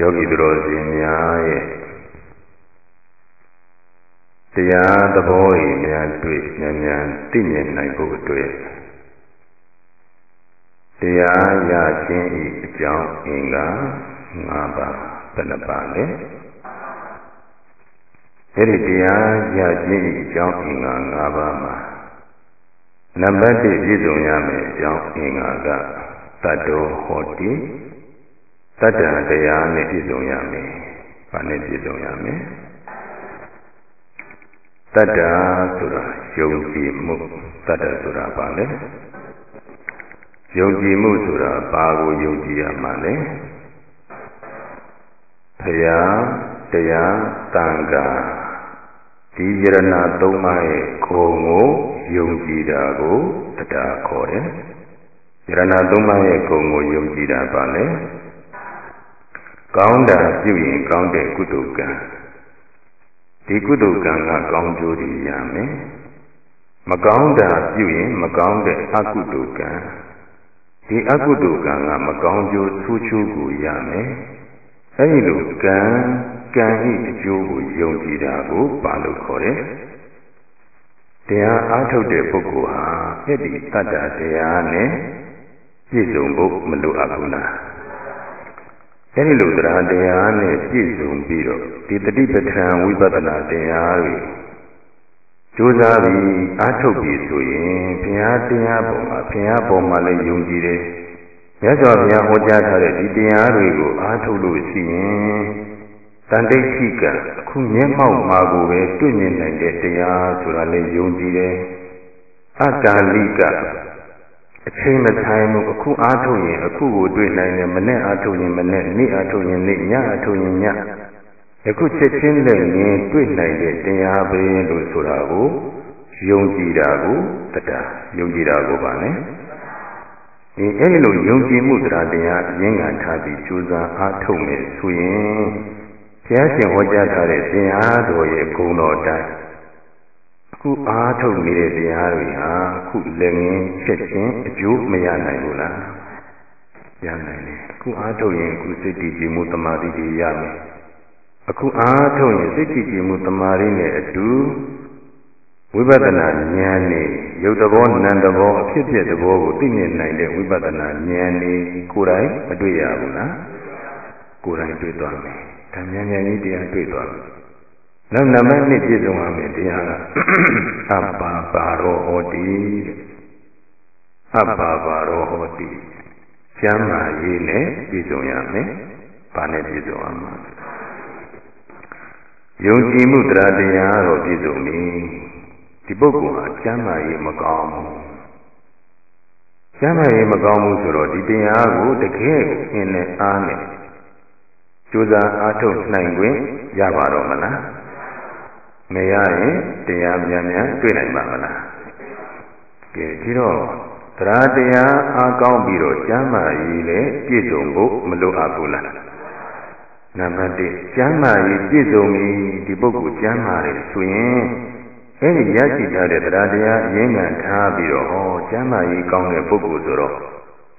ယောဂီသူတော်စင်များရဲ့တရားသဘောကြီးများတွေ့ဉာဏ်ဉာဏ်သိမြင်နိုင်ဖို့အတွက်တရားရခြင်းဤအကြောင်းအင်္ဂါ၅ပါးဘယ်နှပါလဲအဲ့ဒီတရားရခြင်းဤအကြောင်းအင်္ဂါ၅ပါးမှာနံပါတ်1ပြည့်စုံရမယ်အကြောင်းအင်္ဂါကတတ္တောဟောတိ တတ္တတရားနဲ့ပြည့်စုံရမယ်။ဘာနဲ့ပြည့်စုံရမလဲ။တတ္တဆိုတာယုံကြည်မှုတတ္တဆိုတာဘာလဲ။ယုံကြည်မှုဆိုတာဘာကိုယုံကြည်ရမှာလဲ။ဘုရားတရားတန်ခါဒီယရဏသုံးပါးရဲ့ဂုဏ်ကိုယုံကြည်တာကိုတတ္တခေါ်တယ်။ယရဏသုံးပါးရဲ့ဂုဏ်ကိုယုံကြည်တာပါလေ။ ကောင်းတာပြုရင်ကောင်းတဲ့ကုသိုလ်ကံဒီကုသိုလ်ကံကကောင်းကျိုးတွေရမယ်မကောင်းတာပြုရင်မကောင်းတဲ့အကုသိုလ်ကံဒီအကုသိုလ်ကံကမကောင်းကျိုးဆူးချိုးကိုရမယ်အဲဒီလိုကံကံဤအကျိုးကိုယုံကြည်တာကိုပါလို့ခေါ်တယ်တရားအားထုတ်တဲ့ပုဂ္ဂိုလ်ဟာအဲ့ဒီတတ္တတရားနဲ့ပြည့်စုံဖို့မလိုအပ်ဘူးလား အဲဒီလိုတရားတရားနဲ့ပြည့်စုံပြီးတော့ဒီတတိပဋ္ဌာန်ဝိပဿနာတရားတွေကြိုးစားပြီးအားထုတ်ပြီးဆိုရင်ဘုရားတရားပေါ်မှာဘုရားပေါ်မှာလည်းယုံကြည်တယ်။မြတ်စွာဘုရားဟောကြားထားတဲ့ဒီတရားတွေကိုအားထုတ်လို့ရှိရင်တန်တိတ်ရှိကအခုမျက်မှောက်မှာကိုပဲတွေ့မြင်နိုင်တဲ့တရားဆိုတာလည်းယုံကြည်တယ်။အကာလိက အချိန်မထိုင်မှုအခုအားထုတ်ရင်အခုကိုတွေ့နိုင်တယ်မနဲ့အားထုတ်ရင်မနဲ့နေ့အားထုတ်ရင်နေ့ညအားထုတ်ရင်ညအခုချက်ချင်းနဲ့ရင်တွေ့နိုင်တဲ့တရားပဲလို့ဆိုတာကိုယုံကြည်တာကိုတရားယုံကြည်တာကိုပါနဲ့ဒီအဲ့ဒီလိုယုံကြည်မှုတရားတရားအရင်းခံထားပြီးကြိုးစားအားထုတ်မယ်ဆိုရင်ဘုရားရှင်ဟောကြားထားတဲ့သင်အားတော်ရဲ့ဂုဏ်တော်တိုင်းအ ခုအားထုတ်နေတဲ့တရားတွေဟာအခုလည်းငင်းချက်ချင်းအကျိုးမရနိုင်ဘူးလားရနိုင်တယ်အခုအားထုတ်ရင်အခုစိတ်တည်ကြည်မှုတမာတိတွေရမယ်အခုအားထုတ်ရင်စိတ်တည်ကြည်မှုတမာတိနဲ့အတူဝိပဿနာဉာဏ်နဲ့ရုပ်သဘောနာမ်သဘောအဖြစ်ဖြစ်သဘောကိုသိမြင်နိုင်တဲ့ဝိပဿနာဉာဏ်နဲ့ကိုယ်တိုင်မတွေ့ရဘူးလားကိုယ်တိုင်တွေ့သွားမယ်ဒါဉာဏ်ဉာဏ်ကြီးတရားတွေ့သွားမယ် နောက်နံပါတ်1ပြည့်စုံရမယ်တရားကအပ္ပါပါရောဟောတိအပ္ပါပါရောဟောတိကျမ်းမာရေးနဲ့ပြည့်စုံရမယ်။ဘာနဲ့ပြည့်စုံရမှာယုံကြည်မှုတရားတရားတော့ပြည့်စုံပြီ။ဒီပုဂ္ဂိုလ်ဟာကျမ်းမာရေးမကောင်းဘူး။ကျမ်းမာရေးမကောင်းဘူးဆိုတော့ဒီတရားကိုတကယ်အင်းနဲ့အားနဲ့ကြိုးစားအားထုတ်နိုင်ခွင့်ရပါတော့မလား။ မရရင်တရားမြန်မြန်တွေ့နိုင်ပါမလားကဲဒီတော့တရားတရားအားကောင်းပြီးတော့ကျမ်းမာရေးလည်းပြည့်စုံဖို့မလိုအပ်ဘူးလားနံပါတ်1ကျမ်းမာရေးပြည့်စုံပြီဒီပုဂ္ဂိုလ်ကျမ်းမာတယ်ဆိုရင်အဲဒီရရှိထားတဲ့တရားတရားအရင်းခံထားပြီးတော့ဟောကျမ်းမာရေးကောင်းတဲ့ပုဂ္ဂိုလ်ဆိုတော့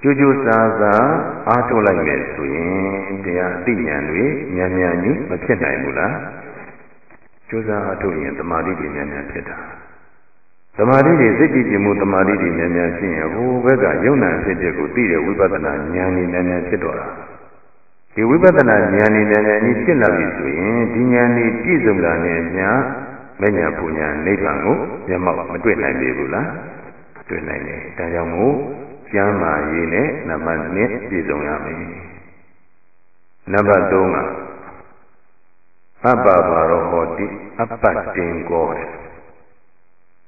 ကြိုးကြိုးစားစားအားထုတ်လိုက်မယ်ဆိုရင်တရားအသိဉာဏ်တွေမြန်မြန်ကြီးမဖြစ်နိုင်ဘူးလား ကြိုးစားအားထုတ်ရင်တမာတိတွေများများဖြစ်တာတမာတိတွေစိတ်ကြည်ကြည်မှုတမာတိတွေများများဖြစ်ရင်ဟိုဘက်ကယုံနာဖြစ်တဲ့ကိုသိတဲ့ဝိပဿနာဉာဏ်ကြီးများများဖြစ်တော့တာဒီဝိပဿနာဉာဏ်ကြီးများများကြီးဖြစ်လာပြီဆိုရင်ဒီဉာဏ်ကြီးပြည့်စုံလာတဲ့အညာမဉ္ဇဉ်ပူညာနိဗ္ဗာန်ကိုမျက်မှောက်မတွေ့နိုင်ပြီဘူးလားတွေ့နိုင်တယ်ဒါကြောင့်မို့ကျမ်းမာရေးနဲ့နံပါတ်1ပြည့်စုံရမယ်နံပါတ်3က အပ္ပဘာရောဟောတိအပ္ပတင်ကောတဲ့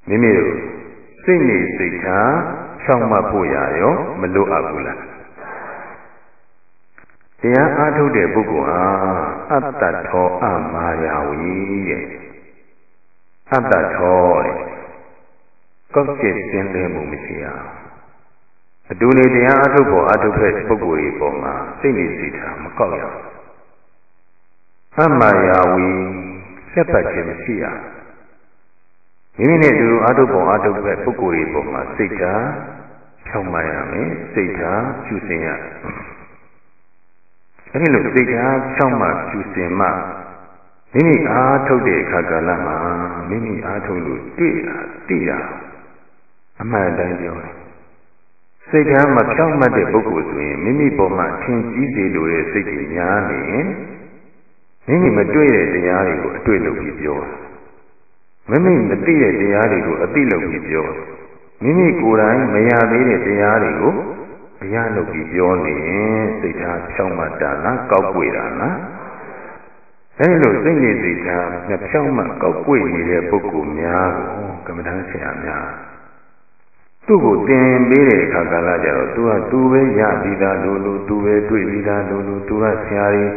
မိမိတို့စိတ်နေစိတ်ထားချောင်းမဖို့ရရောမလိုအပ်ဘူးလားတရားအားထုတ်တဲ့ပုဂ္ဂိုလ်ဟာအတ္တထောအမာယာဝီတဲ့အတ္တထောတဲ့ကောက်ကျစ်စင်းလဲမှုမရှိအောင်အတူနေတရားအားထုတ်ဖို့အားထုတ်တဲ့ပုဂ္ဂိုလ်တွေပေါ်မှာစိတ်နေစိတ်ထားမကောက်ရအောင် အမှန်ရာဝီဆက်ပတ်ခြင်းမရှိရမိမိနဲ့တူအာထုပုံအာထုပဲပုဂ္ဂိုလ်ရဲ့ပုံမှာစိတ်ဓာတ်ဖြောင်းမှရမယ်စိတ်ဓာတ်ဖြူစင်ရအဲဒီလိုစိတ်ထားဖြောင့်မှဖြူစင်မှမိမိအားထုတ်တဲ့အခါကာလမှာမိမိအားထုတ်လို့တွေ့တာသိတာအမှန်တိုင်းပြောတယ်စိတ်ထားမဖြောင့်မတ်တဲ့ပုဂ္ဂိုလ်ဆိုရင်မိမိပေါ်မှာထင်ကြီးစေလိုတဲ့စိတ်ကြီးများနေရင် မိမိမတွေ့တဲ့တရားတွေကိုအတွေ့လုပ်ပြီးပြောမိမိမသိတဲ့တရားတွေကိုအသိလုပ်ပြီးပြောမိမိကိုယ်တိုင်မရသေးတဲ့တရားတွေကိုအရလုပ်ပြီးပြောနေရင်စိတ်ထားဖြောင့်မတ်တာလားကောက်ွေတာလားအဲလိုစိတ်နေစိတ်ထားမဖြောင့်မတ်ကောက်ွေနေတဲ့ပုဂ္ဂိုလ်များကိုကမ္မဋ္ဌာန်းဆရာများသူ့ကိုသင်ပေးတဲ့အခါကာလကျတော့သူကသူပဲရပြီးသားလို့လို့သူပဲတွေ့ပြီးသားလို့လို့သူကဆရာကြီး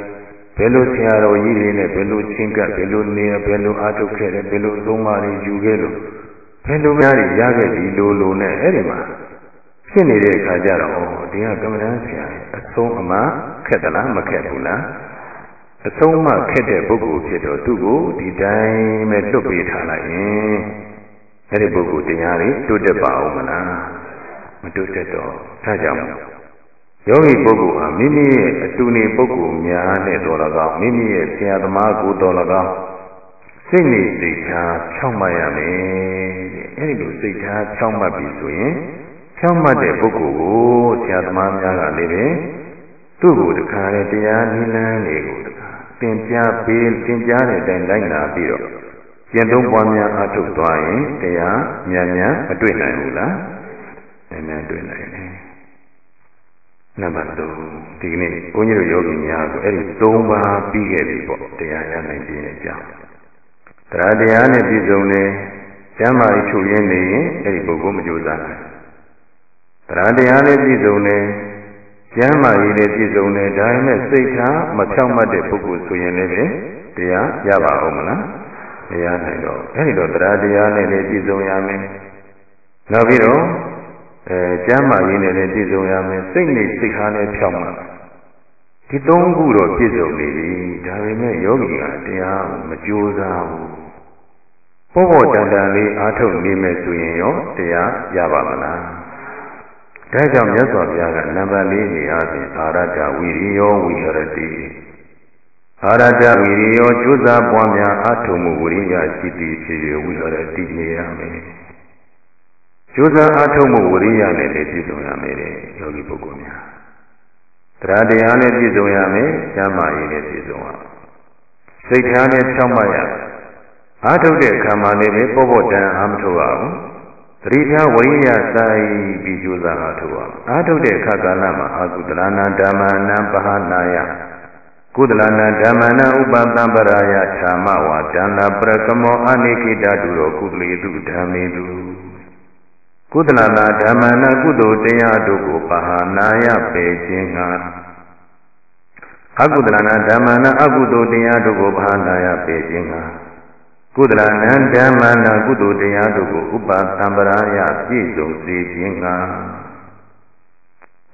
ဘယ်လိုဆရာတော်ကြီးတွေနဲ့ဘယ်လိုချင်းကပ်ဘယ်လိုနေဘယ်လိုအားထုတ်ခဲ့တယ်ဘယ်လိုသုံးပါးတွေယူခဲ့လို့ဘယ်လိုများတွေရခဲ့ပြီလို့လို့နဲ့အဲ့ဒီမှာဖြစ်နေတဲ့အခါကျတော့ဒီကကမ္မဋ္ဌာန်းဆရာအဆုံးအမခက်သလားမခက်ဘူးလားအဆုံးအမခက်တဲ့ပုဂ္ဂိုလ်ဖြစ်တော့သူ့ကိုဒီတိုင်းပဲလွတ်ပေးထားလိုက်ရင်အဲ့ဒီပုဂ္ဂိုလ်တရားတွေတိုးတက်ပါအောင်မလားမတိုးတက်တော့ဒါကြောင့် ယောဂီပုဂ္ဂိုလ်ဟာမိမိရဲ့အတူနေပုဂ္ဂိုလ်များနဲ့တော်၎င်းမိမိရဲ့ဆရာသမားကိုတော်၎င်းစိတ်နေစိတ်ထားဖြောင့်မတ်ရမယ်တဲ့အဲ့ဒီလိုစိတ်ထားဖြောင့်မတ်ပြီဆိုရင်ဖြောင့်မတ်တဲ့ပုဂ္ဂိုလ်ကိုဆရာသမားများကလည်းပဲသူ့ကိုတခါလေတရားနည်းလမ်းတွေကိုတခါသင်ကြားပေးသင်ကြားတဲ့အတိုင်းလိုက်နာပြီးတော့ကျင့်သုံးပွားများအထုတ်သွားရင်တရားမြန်မြန်မတွေ့နိုင်ဘူးလားမြန်မြန်တွေ့နိုင်တယ် နံပါတ်3ဒီကနေ့ဘုန်းကြီးတို့ယောဂီများကိုအဲ့ဒီ3ပါးပြီးခဲ့ပြီပေါ့တရားရနိုင်ခြင်းအကြောင်းတရားတရားနဲ့ပြည့်စုံတယ်ကျမ်းမာရေးချုပ်ရင်းနေရင်အဲ့ဒီပုဂ္ဂိုလ်မကြိုးစားနိုင်တရားတရားနဲ့ပြည့်စုံတယ်ကျမ်းမာရေးနဲ့ပြည့်စုံတယ်ဒါပေမဲ့စိတ်ထားမဖြောင့်မတ်တဲ့ပုဂ္ဂိုလ်ဆိုရင်လည်းတရားရပါအောင်မလားမရနိုင်တော့အဲ့ဒီတော့တရားတရားနဲ့လည်းပြည့်စုံရမယ်နောက်ပြီးတော့ အဲကျမ်းမာရေးနဲ့လည်းပြည့်စုံရမယ်စိတ်နဲ့စိတ်ထားနဲ့ဖြောင့်မှဒီသုံးခုတော့ပြည့်စုံနေပြီဒါပေမဲ့ယောဂီကတရားမကြိုးစားဘူးပေါ်ပေါ်တန်တန်လေးအားထုတ်နေမယ်ဆိုရင်ရောတရားရပါမလားဒါကြောင့်မြတ်စွာဘုရားကနံပါတ်၄နေအားဖြင့်အာရတဝိရိယောဝိဟရတိအာရတဝိရိယောကျိုးစားပွားများအားထုတ်မှုဝိရိယရှိသည်ဖြစ်၍ဝိဟရတိနေရမယ် ကျိုးစားအားထုတ်မှုဝရိယနဲ့လည်းပြည့်စုံရမယ်တဲ့ယောဂီပုဂ္ဂိုလ်များတရားတရားနဲ့ပြည့်စုံရမယ်ကျမ်းမာရေးနဲ့ပြည့်စုံရစိတ်ထားနဲ့ဖြောင့်မတ်ရအားထုတ်တဲ့အခါမှာလည်းပေါ့ပေါ့တန်အားမထုတ်ရဘူးသတိထားဝရိယစိုက်ပြီးကျိုးစားအားထုတ်ရအားထုတ်တဲ့အခါကာလမှာအာကုသလနာဓမ္မနာပဟနာယကုသလနာဓမ္မနာဥပသံပရာယဌာမဝါဒန္နာပရကမောအနိကိတတုရောကုသလေတုဓမ္မေတု ကုသလနာဓမ္မနာကုသိုလ်တရားတို့ကိုပဟာနာယပေခြင်းငါအကုသလနာဓမ္မနာအကုသိုလ်တရားတို့ကိုပဟာနာယပေခြင်းငါကုသလနာဓမ္မနာကုသိုလ်တရားတို့ကိုဥပသံပရာယပြည့်စုံစေခြင်းငါ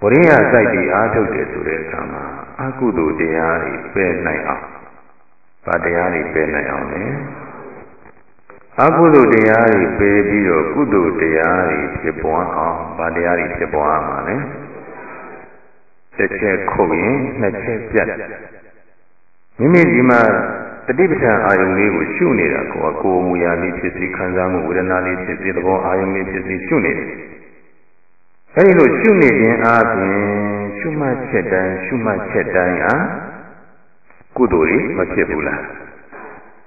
ဝရိယစိုက်ပြီးအားထုတ်တယ်ဆိုတဲ့အခါမှာအကုသိုလ်တရားတွေပယ်နိုင်အောင်ဗာတရားတွေပယ်နိုင်အောင်လေ အကုသိုလ်တရားတွေပယ်ပြီးတော့ကုသိုလ်တရားတွေဖြစ်ပွားအောင်ဗာတရားတွေဖြစ်ပွားမှာလေတစ်ချက်ခုတ်ရင်နှစ်ချက်ပြတ်မိမိဒီမှာတတိပဋ္ဌာန်အာယုန်လေးကိုရှုနေတာကိုအကိုမူရာလေးဖြစ်စီခံစားမှုဝေဒနာလေးဖြစ်စီသဘောအာယုန်လေးဖြစ်စီရှုနေတယ်အဲဒီလိုရှုနေခြင်းအားဖြင့်ရှုမှတ်ချက်တိုင်းရှုမှတ်ချက်တိုင်းဟာကုသိုလ်တွေမဖြစ်ဘူးလား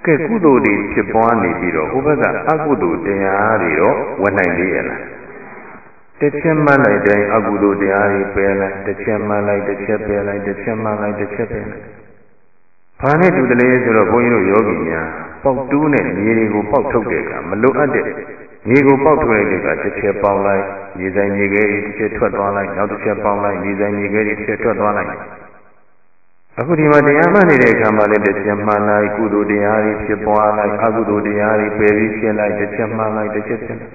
ကဲကုသိုလ်တွေဖြစ်ပွားနေပြီးတော့ဟိုဘက်ကအကုသိုလ်တရားတွေတော့ဝင်နိုင်သေးရဲ့လားတစ်ချက်မှလိုက်တိုင်းအကုသိုလ်တရားတွေပယ်လိုက်တစ်ချက်မှလိုက်တစ်ချက်ပယ်လိုက်တစ်ချက်မှလိုက်တစ်ချက်ပယ်လိုက်ဘာနဲ့တူတယ်လဲဆိုတော့ဘုန်းကြီးတို့ယောဂီများပေါက်တူးနဲ့မြေတွေကိုပေါက်ထုတ်တဲ့အခါမလိုအပ်တဲ့မြေကိုပေါက်ထွက်တဲ့အခါတစ်ချက်ပေါက်လိုက်မြေဆိုင်မြေခဲတွေတစ်ချက်ထွက်သွားလိုက်နောက်တစ်ချက်ပေါက်လိုက်မြေဆိုင်မြေခဲတွေတစ်ချက်ထွက်သွားလိုက် အခုဒီမှာတရားမှတ်နေတဲ့အခါမှာလည်းတစ်ချက်မှန်လိုက်ကုသိုလ်တရားတွေဖြစ်ပွားလိုက်အကုသိုလ်တရားတွေပယ်ပြီးဖြစ်လိုက်တစ်ချက်မှန်လိုက်တစ်ချက်ဖြစ်လိုက်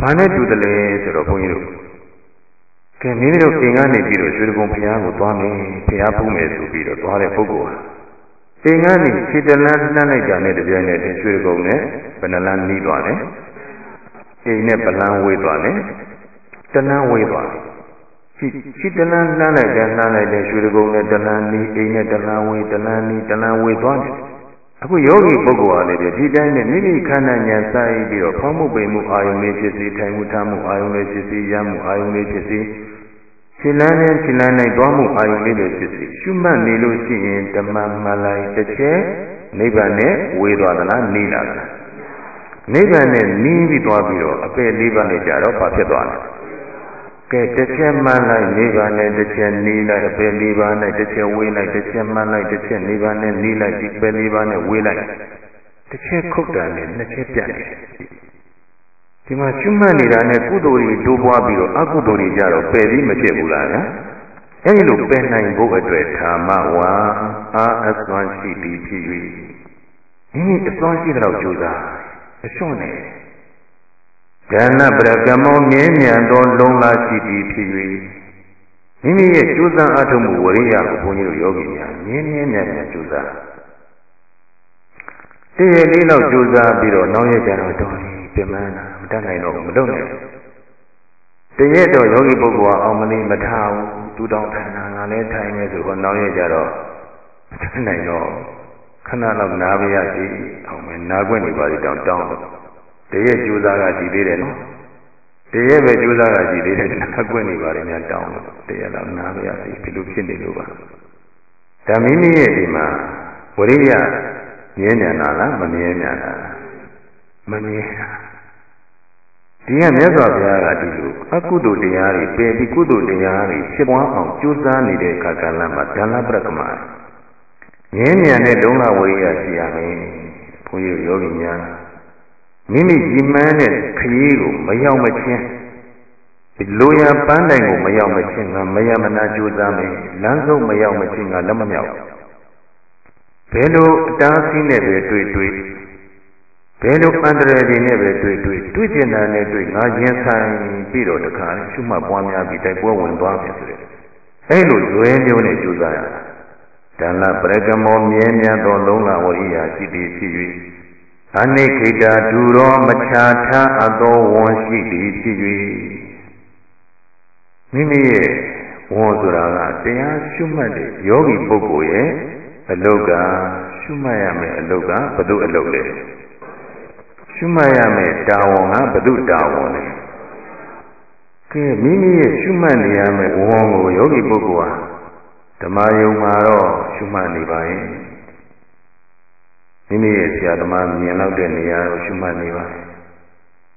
ဘာနဲ့တူတယ်လဲဆိုတော့ဘုန်းကြီးတို့ကဲမိမိတို့အိမ်ကနေပြီးတော့ရွှေကုံဘုရားကိုသွားမယ်ဘုရားပူးမယ်ဆိုပြီးတော့သွားတဲ့ပုဂ္ဂိုလ်ဟာအိမ်ကနေခြေတလန်းနှမ်းလိုက်တာနဲ့တပြိုင်နက်တည်းရွှေကုံနဲ့ဘယ်နှလန်းနီးသွားလဲအိမ်နဲ့ပလန်းဝေးသွားတယ်တလန်းဝေးသွားတယ် ရှိရှိတလန်းလှမ်းလိုက်တယ်လှမ်းလိုက်တယ်ရွှေကုန်းနဲ့တလန်းနီးအိမ်နဲ့တလန်းဝေးတလန်းနီးတလန်းဝေးသွားတယ်အခုယောဂီပုဂ္ဂိုလ်ဟာလည်းဒီတိုင်းနဲ့မိမိခန္ဓာဉာဏ်စိုက်ပြီးတော့ဖောင်းမှုပိန်မှုအာယုန်လေးဖြစ်စီထိုင်မှုထားမှုအာယုန်လေးဖြစ်စီရမှုအာယုန်လေးဖြစ်စီခြေလန်းနဲ့ခြေလန်းနိုင်သွားမှုအာယုန်လေးတွေဖြစ်စီရှုမှတ်နေလို့ရှိရင်ဓမ္မမှန်လိုက်တစ်ချက်နိဗ္ဗာန်နဲ့ဝေသွားသလားနေလာသလားနိဗ္ဗာန်နဲ့နီးပြီးသွားပြီးတော့အပေလေးပါးနဲ့ကြတော့ဘာဖြစ်သွားလဲ ကဲတစ်ချက်မှန်လိုက်နိဗ္ဗာန်နဲ့တစ်ချက်နီးလိုက်အပေလေးပါးနဲ့တစ်ချက်ဝေးလိုက်တစ်ချက်မှန်လိုက်တစ်ချက်နိဗ္ဗာန်နဲ့နီးလိုက်ဒီပေလေးပါးနဲ့ဝေးလိုက်တစ်ချက်ခုတ်တာနဲ့နှစ်ချက်ပြတ်နေတယ်ဒီမှာရှုမှတ်နေတာနဲ့ကုသိုလ်တွေတိုးပွားပြီးတော့အကုသိုလ်တွေကြတော့ပယ်ပြီးမဖြစ်ဘူးလားဗျာအဲဒီလိုပယ်နိုင်ဖို့အတွက်ဓမ္မဝါအာအစွမ်းရှိပြီးဖြစ်၍မိမိအစွမ်းရှိတဲ့လောက်ကြိုးစားအလျှော့နေ ဒါနပရကမောမြဲမြံသောလုံးလာရှိပြီးဖြစ်၍မိမိရဲ့ကြိုးစားအထုံးမှုဝရိယကိုဘုန်းကြီးတို့ယောဂီများမြဲမြဲမြဲမြဲကြိုးစားတည့်ရလေးလောက်ကြိုးစားပြီးတော့နောက်ရကြတော့တော်ပြီပြင်မန်းတာမတတ်နိုင်တော့မလုပ်နိုင်တရက်တော့ယောဂီပုဂ္ဂိုလ်ကအောင်မလေးမထားဘူးသူတောင်းထိုင်တာငါလည်းထိုင်မယ်ဆိုတော့နောက်ရကြတော့မတတ်နိုင်တော့ခဏလောက်နားပါရစီအောင်မယ်နားခွင့်နေပါလိတောင်းတောင်း တရက်ကြိုးစားကကြည်သေးတယ်နော်တရက်ပဲကြိုးစားကကြည်သေးတယ်နားခွင့်နေပါလိများတောင်းလို့တရက်လောက်နားပါရစီဒီလိုဖြစ်နေလို့ပါဒါမိမိရဲ့ဒီမှာဝရိယမြဲမြံတာလားမမြဲမြံတာမမြဲတာဒီကမြတ်စွာဘုရားကဒီလိုအကုသိုလ်တရားတွေပယ်ပြီးကုသိုလ်တရားတွေဖြစ်ပွားအောင်ကြိုးစားနေတဲ့အခါကလည်းမှာဒါနပရကမာငင်းညံတဲ့ဒုံလဝိရိယရှိရမယ်ဘုန်းကြီးယောဂီများ မိမိကြီးမှန်းတဲ့ခရီးကိုမရောက်မချင်းဒီလိုရပန်းတိုင်ကိုမရောက်မချင်းကမယမနာကြိုးစားမယ်လမ်းဆုံးမရောက်မချင်းကလက်မမြောက်ဘယ်လိုအတားအဆီးနဲ့ပဲတွေ့တွေ့ဘယ်လိုအန္တရာယ်တွေနဲ့ပဲတွေ့တွေ့တွေ့ကျင်တာနဲ့တွေ့ငါရင်ဆိုင်ပြီးတော့တခါရှုမှတ်ပွားများပြီးတိုက်ပွဲဝင်သွားပြီဆိုတဲ့အဲ့လိုဇွဲမျိုးနဲ့ကြိုးစားရတာဒါနပရကမောမြဲမြတ်သောလုံးလာဝရိယရှိသည်ဖြစ်၍ အနိခိတာဒူရောမချာထားအပ်သောဝန်ရှိသည်ဖြစ်၍မိမိရဲ့ဝန်ဆိုတာကတရားရှုမှတ်တဲ့ယောဂီပုဂ္ဂိုလ်ရဲ့အလုတ်ကရှုမှတ်ရမယ်အလုတ်ကဘု து အလုတ်လဲရှုမှတ်ရမယ်တာဝန်ကဘု து တာဝန်လဲကဲမိမိရဲ့ရှုမှတ်နေရမယ်ဝန်ကိုယောဂီပုဂ္ဂိုလ်ဟာဓမ္မယုံမှာတော့ရှုမှတ်နေပါရဲ့ မိမိရဲ့ဆရာသမားမြင်လောက်တဲ့နေရာကိုရှုမှတ်နေပါ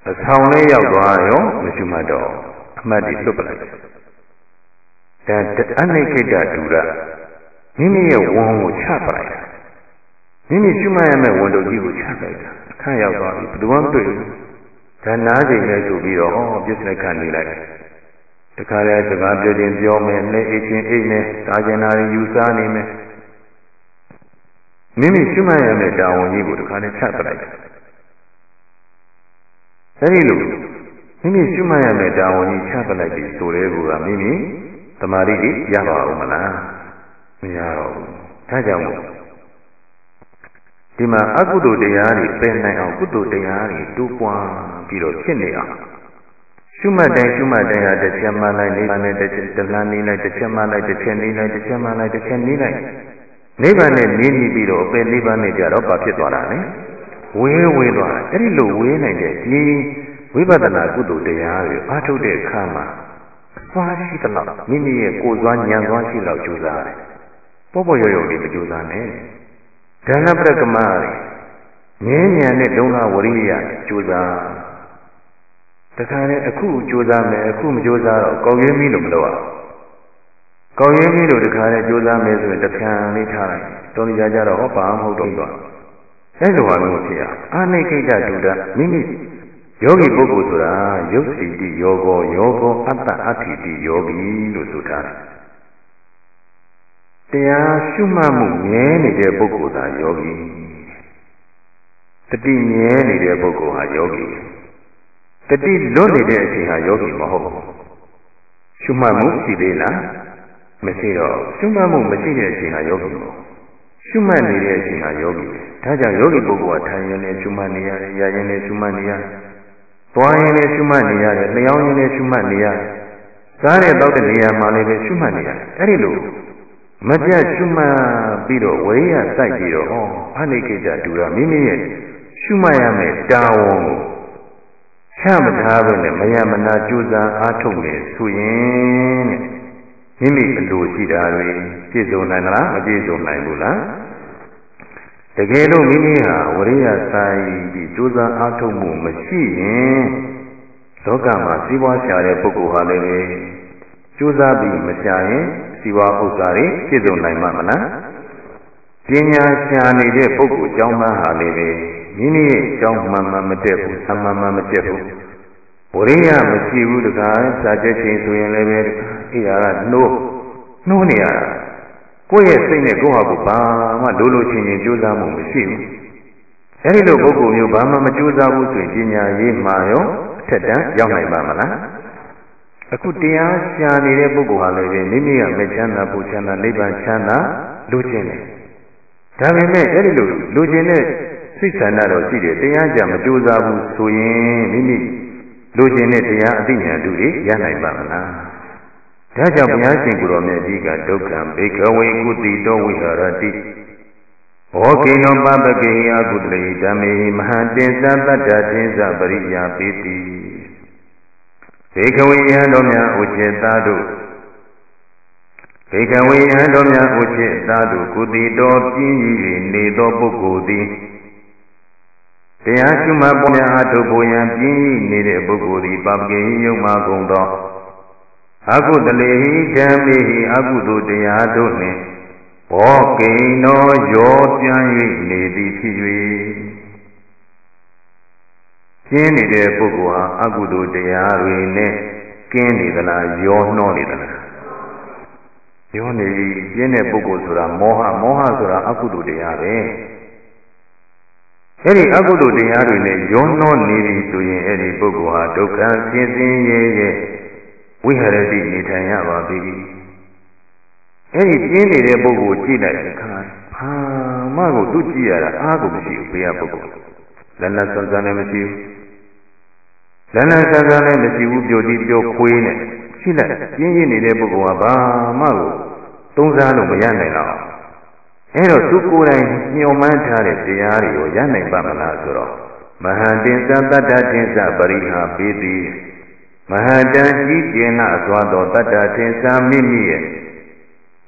အဆောင်လေးရောက်သွားရောမရှုမှတ်တော့အမှတ်တွေလွတ်ပလိုက်ဒါအနိခိတဒုရမိမိရဲ့ဝန်ကိုချပလိုက်တာမိမိရှုမှတ်ရမယ့်ဝန်တို့ကြီးကိုချလိုက်တာအခန့်ရောက်သွားပြီဘယ်သူမှမတွေ့ဘူးဒါနားချိန်နဲ့ဆိုပြီးတော့ဟောပြစ်စနခန့်နေလိုက်တခါလဲစကားပြောခြင်းပြောမယ်လက်အိတ်ချင်းအိတ်မယ်တာကျင်နာယူစားနေမယ် မိမိရှုမှတ်ရမယ့်တာဝန်ကြီးကိုတခါလဲချပလိုက်တယ်အဲဒီလိုမိမိရှုမှတ်ရမယ့်တာဝန်ကြီးချပလိုက်ပြီဆိုတဲ့ကူကမိမိသမာဓိကြီးရပါဦးမလားမရတော့ဘူးဒါကြောင့်မို့ဒီမှာအကုသိုလ်တရားတွေပယ်နိုင်အောင်ကုသိုလ်တရားတွေတိုးပွားပြီးတော့ဖြစ်နေအောင်ရှုမှတ်တိုင်းရှုမှတ်တိုင်းဟာတစ်ချက်မှလိုက်နိဗ္ဗာန်နဲ့တစ်ချက်တလန်းနေလိုက်တစ်ချက်မှလိုက်တစ်ချက်နေလိုက်တစ်ချက်မှလိုက်တစ်ချက်နေလိုက် နိဗ္ဗာန်နဲ့နေနေပြီးတော့အပယ်နိဗ္ဗာန်နဲ့ကြတော့ဘာဖြစ်သွားတာလဲဝေးဝေးသွားတာအဲ့ဒီလိုဝေးနိုင်တဲ့ဒီဝိပဿနာကုသိုလ်တရားတွေအားထုတ်တဲ့အခါမှာသွားရှိသလောက်မိမိရဲ့ကိုယ်သွားဉာဏ်သွားရှိလောက်ကြိုးစားတယ်ပေါ့ပေါ့ရော်ရော်လေးမကြိုးစားနဲ့ဒါနပရကမငင်းဉာဏ်နဲ့ဒုံနာဝရိယကြိုးစားတခါလေအခုကြိုးစားမယ်အခုမကြိုးစားတော့ကောက်ရင်းမီးလို့မလုပ်အောင် ကောက်ရင်းမီးလို့တခါလေကြိုးစားမယ်ဆိုရင်တဖြန်လေးထားလိုက်တော်ရကြတော့ဟောပါမဟုတ်တော့ဘူးအဲ့လိုဟာမျိုးဖြစ်အောင်အာနိကိတဒုဒမိမိယောဂီပုဂ္ဂိုလ်ဆိုတာယုတ်စီတိယောဂောယောဂောအတ္တအဋ္ဌိတိယောဂီလို့ဆိုထားတယ်တရားရှုမှတ်မှုမြဲနေတဲ့ပုဂ္ဂိုလ်သာယောဂီတတိမြဲနေတဲ့ပုဂ္ဂိုလ်ဟာယောဂီတတိလွတ်နေတဲ့အချိန်ဟာယောဂီမဟုတ်ဘူးရှုမှတ်မှုရှိသေးလား မရှိတော့ရှုမှတ်မှုမရှိတဲ့အချိန်ဟာယောဂီမဟုတ်ရှုမှတ်နေတဲ့အချိန်ဟာယောဂီပဲဒါကြောင့်ယောဂီပုဂ္ဂိုလ်ကထိုင်ရင်လည်းရှုမှတ်နေရတယ်၊ရရင်လည်းရှုမှတ်နေရတယ်၊သွားရင်လည်းရှုမှတ်နေရတယ်၊လျှောင်းရင်လည်းရှုမှတ်နေရတယ်စားတဲ့တောက်တဲ့နေရာမှာလည်းပဲရှုမှတ်နေရတယ်အဲ့ဒီလိုမပြတ်ရှုမှတ်ပြီးတော့ဝိရိယစိုက်ပြီးတော့ဩဖဏိကိစ္စတူတာမိမိရဲ့ရှုမှတ်ရမယ်တာဝန်ကိုချမထားဘဲနဲ့မယမနာကြိုးစားအားထုတ်နေဆိုရင်တဲ့ မိမိအလိုရှိတာတွေပြည့်စုံနိုင်လားမပြည့်စုံနိုင်ဘူးလားတကယ်လို့မိမိဟာဝရိယဆိုင်ပြီးကြိုးစားအားထုတ်မှုမရှိရင်လောကမှာစီးပွားရှာတဲ့ပုဂ္ဂိုလ်ဟာလည်းပဲကြိုးစားပြီးမရှာရင်စီးပွားဥစ္စာတွေပြည့်စုံနိုင်မှာမလားပညာရှာနေတဲ့ပုဂ္ဂိုလ်ကျောင်းသားဟာလည်းပဲမိမိရဲ့ကျောင်းမှန်မှန်မတက်ဘူးအမှန်မှန်မတက်ဘူး ဝရိယမရှိဘူးတကားစာချက်ချင်းဆိုရင်လည်းပဲအိယာကနှိုးနှိုးနေရတာကိုယ့်ရဲ့စိတ်နဲ့ကိုယ့်ဟာကိုဘာမှလိုလိုချင်းချင်းကြိုးစားမှုမရှိဘူးအဲဒီလိုပုဂ္ဂိုလ်မျိုးဘာမှမကြိုးစားဘူးဆိုရင်ပညာရေးမှာရောအထက်တန်းရောက်နိုင်ပါမလားအခုတရားရှာနေတဲ့ပုဂ္ဂိုလ်ဟာလည်းပဲမိမိကမချမ်းသာပူချမ်းသာနိဗ္ဗာန်ချမ်းသာလိုချင်တယ်ဒါပေမဲ့အဲဒီလိုလိုချင်တဲ့စိတ်ဆန္ဒတော့ရှိတယ်တရားကြမကြိုးစားဘူးဆိုရင်မိမိ လိုချင်တဲ့တရားအသိဉာဏ်တို့တွေရနိုင်ပါမလားဒါကြောင့်ဘုရားရှင်ကိုယ်တော်မြတ်ကြီးကဒုက္ခံဘေကဝေကုတိတောဝိဟာရတိဘောကိနောပပကေယကုတလေဓမ္မေမဟာတင်္သတတ္တတင်္သပရိယာပိတိဘေကဝေယံတော်များဥจิตသားတို့ဘေကဝေယံတော်များဥจิตသားတို့ကုတိတော်ပြင်း၍နေသောပုဂ္ဂိုလ်သည် တရားရှုမှတ်ပေါ်များအထုဖို့ရန်ပြင်း၏နေတဲ့ပုဂ္ဂိုလ်သည်ပပကေယုံမှကုန်သောအကုတလေဟိဓမ္မေဟိအကုသိုလ်တရားတို့နှင့်ဘောကိနောရောပြန်၍နေသည်ဖြစ်၍ကျင်းနေတဲ့ပုဂ္ဂိုလ်ဟာအကုသိုလ်တရားတွေနဲ့ကင်းနေသလားရောနှောနေသလားရောနေပြီကျင်းတဲ့ပုဂ္ဂိုလ်ဆိုတာမောဟမောဟဆိုတာအကုသိုလ်တရားပဲ အဲ့ဒီအကုသိုလ်တရားတွေနဲ့ရောနှောနေပြီဆိုရင်အဲ့ဒီပုဂ္ဂိုလ်ဟာဒုက္ခဆင်းဆင်းရဲရဲဝိဟရတိနေထိုင်ရပါပြီအဲ့ဒီပြင်းနေတဲ့ပုဂ္ဂိုလ်ကြည့်လိုက်တဲ့အခါဟာမကိုသူကြည့်ရတာအားကိုမရှိဘူးဘေးကပုဂ္ဂိုလ်လက်လက်ဆန်းဆန်းလည်းမရှိဘူးလက်လက်ဆန်းဆန်းလည်းမရှိဘူးပြိုတိပြိုခွေးနဲ့ကြည့်လိုက်ပြင်းရင်းနေတဲ့ပုဂ္ဂိုလ်ကဘာမှကိုသုံးစားလို့မရနိုင်တော့ အဲ့တော့သူကိုယ်တိုင်ညှော်မှန်းထားတဲ့တရားတွေကိုရနိုင်ပါမလားဆိုတော့မဟာတင်္သတ္တတင်္သပရိဟာပေတိမဟာတန်ကြီးကျင်နာစွာသောတတ္တတင်္သမိမိရဲ့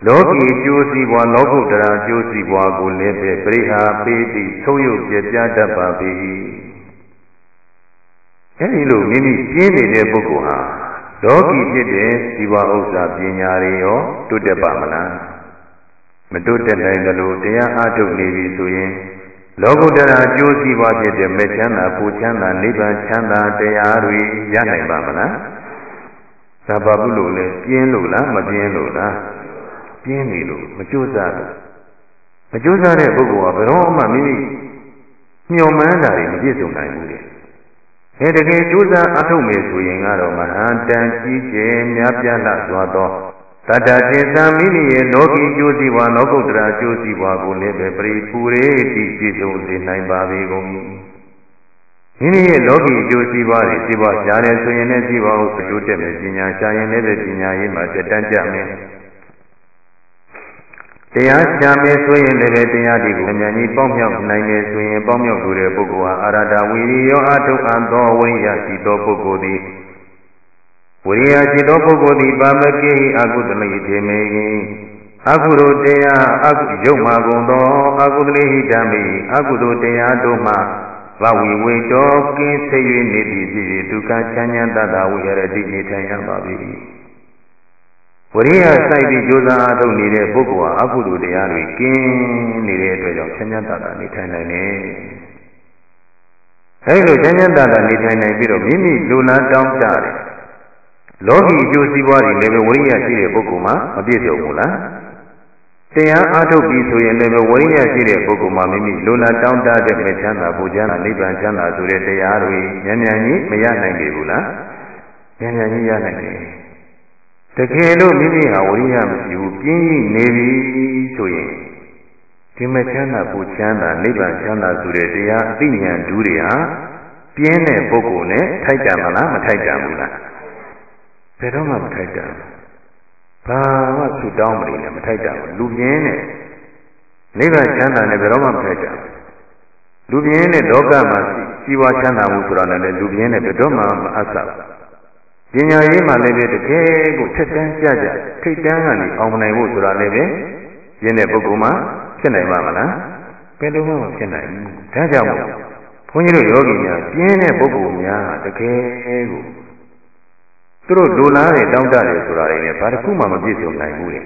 လောကီကျိုးစီးပွားလောကုတ္တရာကျိုးစီးပွားကိုလည်းပဲပရိဟာပေတိဆုံးယုတ်ပြပြတတ်ပါပြီအဲဒီလိုမိမိပြင်းနေတဲ့ပုဂ္ဂိုလ်ဟာလောကီဖြစ်တဲ့ဇီဝဥစ္စာပညာတွေရောတိုးတက်ပါမလား မတိုးတက်နိုင်သလိုတရားအားထုတ်နေပြီဆိုရင်လောကုတ္တရာကျိုးစီးပွားဖြစ်တဲ့မေချမ်းသာပူချမ်းသာနိဗ္ဗာန်ချမ်းသာတရားတွေရနိုင်ပါမလားသာဘာဘူးလို့လဲပြင်းလို့လားမပြင်းလို့လားပြင်းနေလို့မကြိုးစားလို့မကြိုးစားတဲ့ပုဂ္ဂိုလ်ကဘယ်တော့မှမိမိညှော်မှန်းတာတွေမပြည့်စုံနိုင်ဘူးလေအဲတကယ်ကြိုးစားအထုတ်မယ်ဆိုရင်ကတော့မဟာတန်ကြီးကျယ်များပြားလာစွာသော တတ္တတေသံမိမိရဲ့လောကီကျိုးစီးပွားလောကုတ္တရာကျိုးစီးပွားကိုလည်းပဲပရိပူရေတိပြည့်စုံစေနိုင်ပါပေကုန်၏မိမိရဲ့လောကီကျိုးစီးပွားတွေစီးပွားရှားတယ်ဆိုရင်လည်းစီးပွားကိုအကျိုးတက်မယ်ပညာရှားရင်လည်းပညာရေးမှာတက်တန်းကြမယ်တရားရှားမယ်ဆိုရင်လည်းတရားတွေကိုအမြန်ကြီးပေါင်းမြောက်နိုင်မယ်ဆိုရင်ပေါင်းမြောက်လို့တဲ့ပုဂ္ဂိုလ်ဟာအာရတာဝီရိယောအထုအပ်သောဝိရိယရှိသောပုဂ္ဂိုလ်သည် ဝိရိယရှိသောပုဂ္ဂိုလ်သည်ပါမကိအကုသလိထေမေအကုသိုလ်တရားအကုယုတ်မှကုန်သောအကုသလိဟိတမိအကုသိုလ်တရားတို့မှဘဝီဝေတောကင်းဆိတ်၍နေသည်ဖြစ်၍ဒုက္ခချမ်းသာတတ်တာဝိရတိနေထိုင်ရပါပြီဝရိယစိုက်ပြီးကြိုးစားအားထုတ်နေတဲ့ပုဂ္ဂိုလ်ဟာအကုသိုလ်တရားတွေကင်းနေတဲ့အတွက်ကြောင့်ချမ်းသာတတ်တာနေထိုင်နိုင်တယ်အဲဒီလိုချမ်းသာတတ်တာနေထိုင်နိုင်ပြီးတော့မိမိလူလားတောင်းတတယ် လောကီအကျိုးစီးပွားတွေလည်းပဲဝိရိယရှိတဲ့ပုဂ္ဂိုလ်မှာမပြည့်စုံဘူးလားတရားအားထုတ်ပြီးဆိုရင်လည်းပဲဝိရိယရှိတဲ့ပုဂ္ဂိုလ်မှာမိမိလိုလားတောင်းတတဲ့မေချမ်းသာပူချမ်းသာနိဗ္ဗာန်ချမ်းသာဆိုတဲ့တရားတွေဉာဏ်ဉာဏ်ကြီးမရနိုင်ပြီဘူးလားဉာဏ်ဉာဏ်ကြီးရနိုင်တယ်တကယ်လို့မိမိဟာဝိရိယမရှိဘူးပြင်းကြီးနေပြီဆိုရင်ဒီမေချမ်းသာပူချမ်းသာနိဗ္ဗာန်ချမ်းသာဆိုတဲ့တရားအသိဉာဏ်ဓူးတွေဟာပြင်းတဲ့ပုဂ္ဂိုလ်နဲ့ထိုက်တန်မလားမထိုက်တန်ဘူးလား ဘယ်တော့မှမထိုက်တန်ဘာမှဆူတောင်းမနေနဲ့မထိုက်တန်လူပြင်းနဲ့နိဗ္ဗာန်ချမ်းသာနဲ့ဘယ်တော့မှမထိုက်တန်လူပြင်းနဲ့လောကမှာစီးပွားချမ်းသာမှုဆိုတာလည်းလူပြင်းနဲ့ဘယ်တော့မှမအပ်စားပညာရေးမှလည်းပဲတကယ်ကိုထက်တန်းကြကြထိတ်တန်းကနေအောင်နိုင်ဖို့ဆိုတာလည်းပဲရင်းတဲ့ပုဂ္ဂိုလ်မှဖြစ်နိုင်ပါမလားဘယ်လိုမှမဖြစ်နိုင်ဘူးဒါကြောင့်ဘုန်းကြီးတို့ယောဂီများပြင်းတဲ့ပုဂ္ဂိုလ်များတကယ်ကို သူတို့လိုလားတဲ့တောင်းတတယ်ဆိုတာတွေနဲ့ဘာတစ်ခုမှမပြည့်စုံနိုင်ဘူးလေ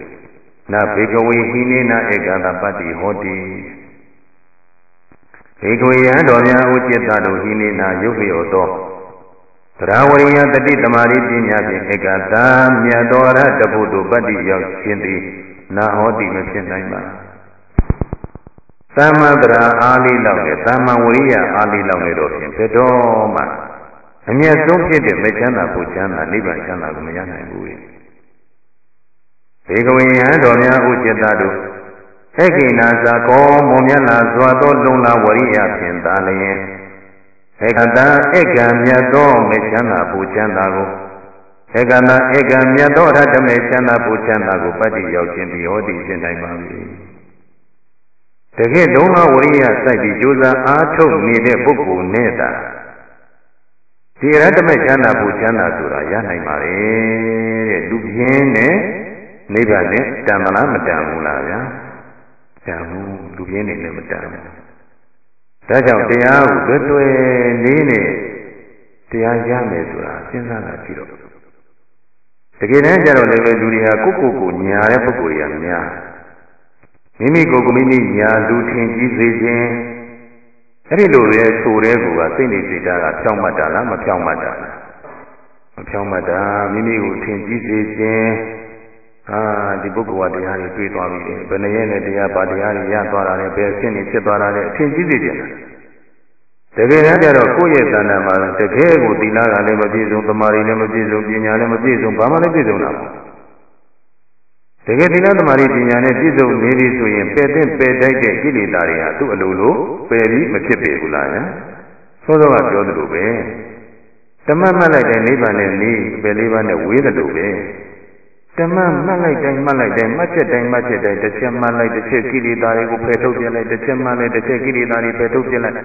နာဘေကဝေဟိနေနာဧကန္တပတ္တိဟောတိဘေကဝေယံတော်များဥจิตတတို့ဟိနေနာယုတ်လျော်သောသရဝရိယတတိတမာရိပညာဖြင့်ဧကတာမြတ်တော်ရတပုတုပတ္တိရောက်ခြင်းသည်နာဟောတိမဖြစ်နိုင်ပါသမ္မာတရာအာလိလောက်နဲ့သမ္မာဝရိယအာလိလောက်နဲ့တော့ဖြင့်ဘယ်တော့မှ အမျက်ဆုံးဖြစ်တဲ့မချမ်းသာပူချမ်းသာနိဗ္ဗာန်ချမ်းသာကိုမရနိုင်ဘူးလေဘေကဝေယံတော်များဥจิตတို့ဧကိနာသာကောမွန်မြတ်လာစွာသောလုံလာဝရိယဖြင့်သာလျင်ဧကတံဧကံမြတ်သောမေချမ်းသာပူချမ်းသာကိုဧကတံဧကံမြတ်သောရတ္တမေချမ်းသာပူချမ်းသာကိုပတ္တိရောက်ခြင်းပြီးဟောတိဖြစ်နိုင်ပါ၏တကယ်လုံလာဝရိယစိုက်ပြီးကြိုးစားအားထုတ်နေတဲ့ပုဂ္ဂိုလ်နဲ့သာ ဒီရတ္တမေချမ်းသာပူချမ်းသာဆိုတာရနိုင်ပါလေတဲ့လူပြင်းနဲ့နိဗ္ဗာန်နဲ့တန်မလားမတန်ဘူးလားဗျာတန်ဘူးလူပြင်းနေလည်းမတန်ဘူးဒါကြောင့်တရားကိုတွယ်တွယ်လေးနဲ့တရားရမယ်ဆိုတာစဉ်းစားတာကြည့်တော့တကယ်တမ်းကျတော့လည်းလူတွေဟာကိုယ့်ကိုယ်ကိုညာတဲ့ပုဂ္ဂိုလ်တွေကများမိမိကိုယ်ကိုမိမိညာလူထင်ကြီးစေခြင်း အဲ့ဒီလိုလေဆိုတဲ့ကူကစိတ်နေစိတ်ဓာတ်ကဖြောင်းမှတ်တာလားမဖြောင်းမှတ်တာလားမဖြောင်းမှတ်တာမိမိကိုထင်ကြီးစေခြင်းအာဒီပုဂ္ဂိုလ်ကတရားတွေတွေ့သွားပြီလေဘယ်နှရဲနဲ့တရားပါတရားတွေရသွားတာလဲဘယ်အဖြစ်နေဖြစ်သွားတာလဲအထင်ကြီးစေခြင်းတကယ်တမ်းကျတော့ကိုယ့်ရဲ့တဏ္ဍာမှာတကယ်ကိုသီလကလည်းမပြည့်စုံသမာဓိလည်းမပြည့်စုံပညာလည်းမပြည့်စုံဘာမှလည်းပြည့်စုံတာမဟုတ် တကယ်သီလသမာဓိပညာနဲ့ပြည့်စုံနေပြီဆိုရင်ပယ်တဲ့ပယ်တိုက်တဲ့ကိလေသာတွေဟာသူ့အလိုလိုပယ်ပြီးမဖြစ်ပေဘူးလားညာသောသောကပြောသလိုပဲတမတ်မှတ်လိုက်တဲ့နိဗ္ဗာန်နဲ့နေပယ်လေးပါးနဲ့ဝေးတယ်လို့ပဲဓမ္မမှတ်လိုက်တိုင်းမှတ်လိုက်တိုင်းမှတ်ချက်တိုင်းမှတ်ချက်တိုင်းတစ်ချက်မှတ်လိုက်တစ်ချက်ကိလေသာတွေကိုဖယ်ထုတ်ပြလိုက်တစ်ချက်မှတ်လိုက်တစ်ချက်ကိလေသာတွေဖယ်ထုတ်ပြလိုက်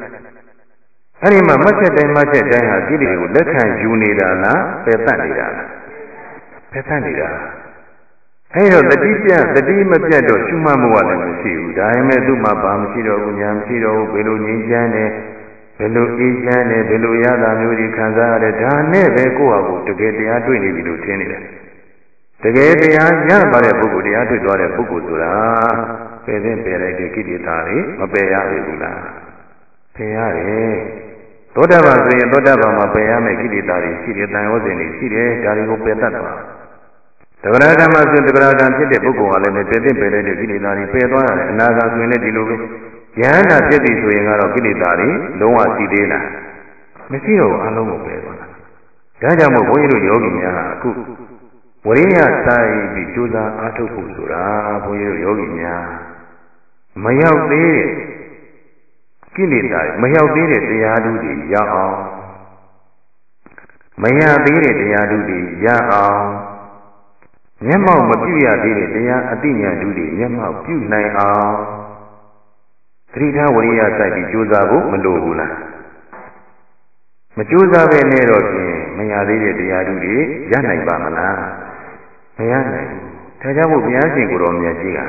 အဲ့ဒီမှာမှတ်ချက်တိုင်းမှတ်ချက်တိုင်းဟာကိလေသာကိုလက်ခံယူနေတာလားပယ်တတ်နေတာလားပယ်တတ်နေတာ အဲ့တော့တတိပြတတိမပြတ်တော့ရှုမှတ်မှုကလည်းမရှိဘူးဒါပေမဲ့သူ့မှာဘာမရှိတော့ဘူးညာမရှိတော့ဘူးဘယ်လိုငြိမ်းချမ်းတယ်ဘယ်လိုအေးချမ်းတယ်ဘယ်လိုရတာမျိုးတွေခံစားရတယ်ဒါနဲ့ပဲကိုယ့်ဟာကိုယ်တကယ်တရားတွေ့နေပြီလို့ထင်နေတယ်တကယ်တရားရပါတဲ့ပုဂ္ဂိုလ်တရားတွေ့သွားတဲ့ပုဂ္ဂိုလ်ဆိုတာပယ်တဲ့ပယ်လိုက်တဲ့ကိလေသာတွေမပယ်ရဘူးလားပယ်ရတယ်သောတာပန်ဆိုရင်သောတာပန်မှာပယ်ရမယ့်ကိလေသာတွေရှိတယ်တန်ရောစဉ်တွေရှိတယ်ဒါတွေကိုပယ်တတ်သွားတ ဂရဓမ္မဆိုတဂရဓမ္မဖြစ်တဲ့ပုဂ္ဂိုလ်ကလည်းပယ်တဲ့ပယ်လိုက်တဲ့ကိလေသာတွေပယ်သွားရတယ်အနာဂတ်ဆိုရင်လည်းဒီလိုပဲယဟန္တာဖြစ်ပြီဆိုရင်ကတော့ကိလေသာတွေလုံးဝရှိသေးလားမရှိတော့အလုံးကိုပယ်သွားတာဒါကြောင့်မို့ဘုန်းကြီးတို့ယောဂီများဟာအခုဝရိယဆိုင်ပြီးကြိုးစားအားထုတ်ဖို့ဆိုတာဘုန်းကြီးတို့ယောဂီများမရောက်သေးတဲ့ကိလေသာမရောက်သေးတဲ့တရားဓုတွေရအောင်မရသေးတဲ့တရားဓုတွေရအောင် မျက်မှောက်မပြုရသေးတဲ့တရားအတိညာဓုတွေမျက်မှောက်ပြုနိုင်အောင်သတိထားဝရိယစိုက်ပြီးကြိုးစားဖို့မလိုဘူးလားမကြိုးစားပဲနဲ့တော့ဖြင့်မရသေးတဲ့တရားဓုတွေရနိုင်ပါမလားမရနိုင်ဘူးဒါကြောင့်မို့ဘုရားရှင်ကိုယ်တော်မြတ်ကြီးက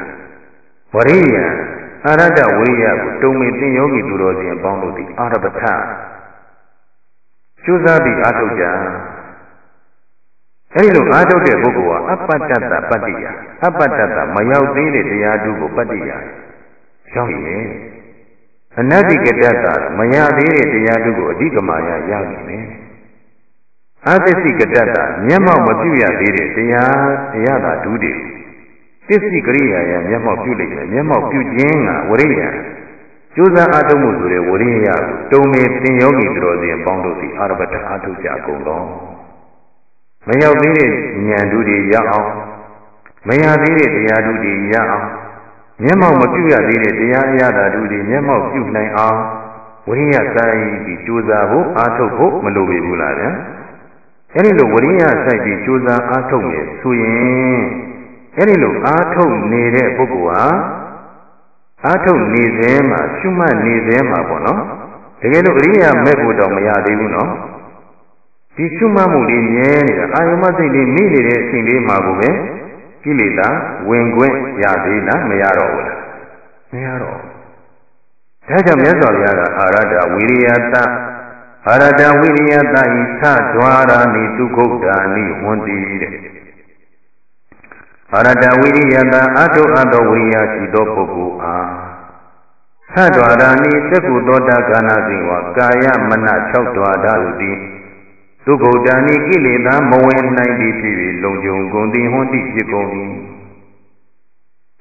ဝရိယအာရတဝိရိယကိုတုံမေသင်ယောဂီသူတော်စင်အပေါင်းတို့သည်အာရပထကျိုးစားပြီးအားထုတ်ကြ အဲဒီလိုအားထုတ်တဲ့ပုဂ္ဂိုလ်ဟာအပတ္တတပတ္တိယအပတ္တတမရောက်သေးတဲ့တရားသူကိုပတ္တိယရောက်ရင်အနတ္တိကတ္တမရသေးတဲ့တရားသူကိုအဓိကမာယရောက်နေတယ်အာသစ္စကတ္တမျက်မှောက်မပြုရသေးတဲ့တရားတရားသာဒုတွေသစ္စည်းကရိယာယမျက်မှောက်ပြုလိုက်မယ်မျက်မှောက်ပြုခြင်းကဝရိယကျိုးစားအားထုတ်မှုဆိုတဲ့ဝရိယကိုတုံမေသင်ယောဂီတော်စဉ်ပေါင်းတို့သည်အာရပတအားထုတ်ကြကုန်တော့ မရောက်သေးတဲ့ဉာဏ်ဓုတွေရအောင်မရသေးတဲ့တရားဓုတွေရအောင်မျက်မှောက်မပြုရသေးတဲ့တရားအရာဓုတွေမျက်မှောက်ပြုနိုင်အောင်ဝိရိယစာရည်ပြီးကြိုးစားဖို့အားထုတ်ဖို့မလိုပေဘူးလားဗျာအဲ့ဒီလိုဝရိယစိုက်ပြီးကြိုးစားအားထုတ်နေဆိုရင်အဲ့ဒီလိုအားထုတ်နေတဲ့ပုဂ္ဂိုလ်ဟာအားထုတ်နေသေးမှာရှုမှတ်နေသေးမှာပေါ့နော်တကယ်လို့အရိယာမဲ့ဖို့တော့မရသေးဘူးနော် ဒီရှုမှတ်မှုလေးမြဲနေတာအာယုမစိတ်လေးမိနေတဲ့အချိန်လေးမှာကိုပဲကိလေသာဝင်ခွင့်ရသေးလားမရတော့ဘူးလားမရတော့ဒါကြောင့်မြတ်စွာဘုရားကအာရတဝိရိယတအာရတဝိရိယတဤသဒွါရာနိဒုက္ခတာနိဝန္တိတဲ့အာရတဝိရိယတအတုအတောဝိရိယရှိသောပုဂ္ဂိုလ်အားသဒ္ဒဝါဒာနိသက္ကုသောတာကာနာစိဝကာယမန6ဒွါဒဟုသည် ဒုက္ခတန်ဤကိလေသာမဝင်နိုင်သည်ဖြစ်၍လုံခြုံကုန်သည်ဟွန်းတိဖြစ်ကုန်၏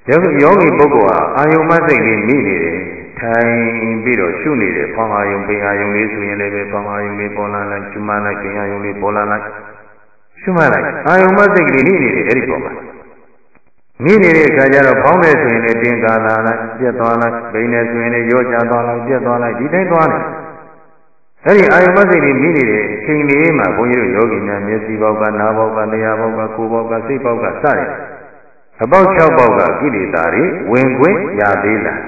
ယောဂီယောဂီပုဂ္ဂိုလ်ဟာအာယုံမစိတ်လေးမိနေတယ်ထိုင်ပြီးတော့ရှုနေတယ်ဖောင်းအာယုံပင်အာယုံလေးဆိုရင်လည်းပဲဖောင်းအာယုံလေးပေါ်လာလိုက်ရှုမှလိုက်ပင်အာယုံလေးပေါ်လာလိုက်ရှုမှလိုက်အာယုံမစိတ်လေးနေနေတယ်အဲ့ဒီပေါ်မှာမိနေတဲ့အခါကျတော့ဖောင်းတယ်ဆိုရင်လည်းတင်ကာလာလိုက်ပြက်သွားလိုက်ဘိန်းတယ်ဆိုရင်လည်းရောချသွားလိုက်ပြက်သွားလိုက်ဒီတိုင်းသွားတယ် အဲ့ဒီအာယုမစိတ်တွေမိနေတဲ့အချိန်လေးမှာဘုန်းကြီးတို့ယောဂီများမျက်စိပေါက်ကနားပေါက်ကလျှာပေါက်ကကိုယ်ပေါက်ကစိတ်ပေါက်ကစတယ်အပေါက်၆ပေါက်ကကိလေသာတွေဝင်ခွင့်ရသေးလား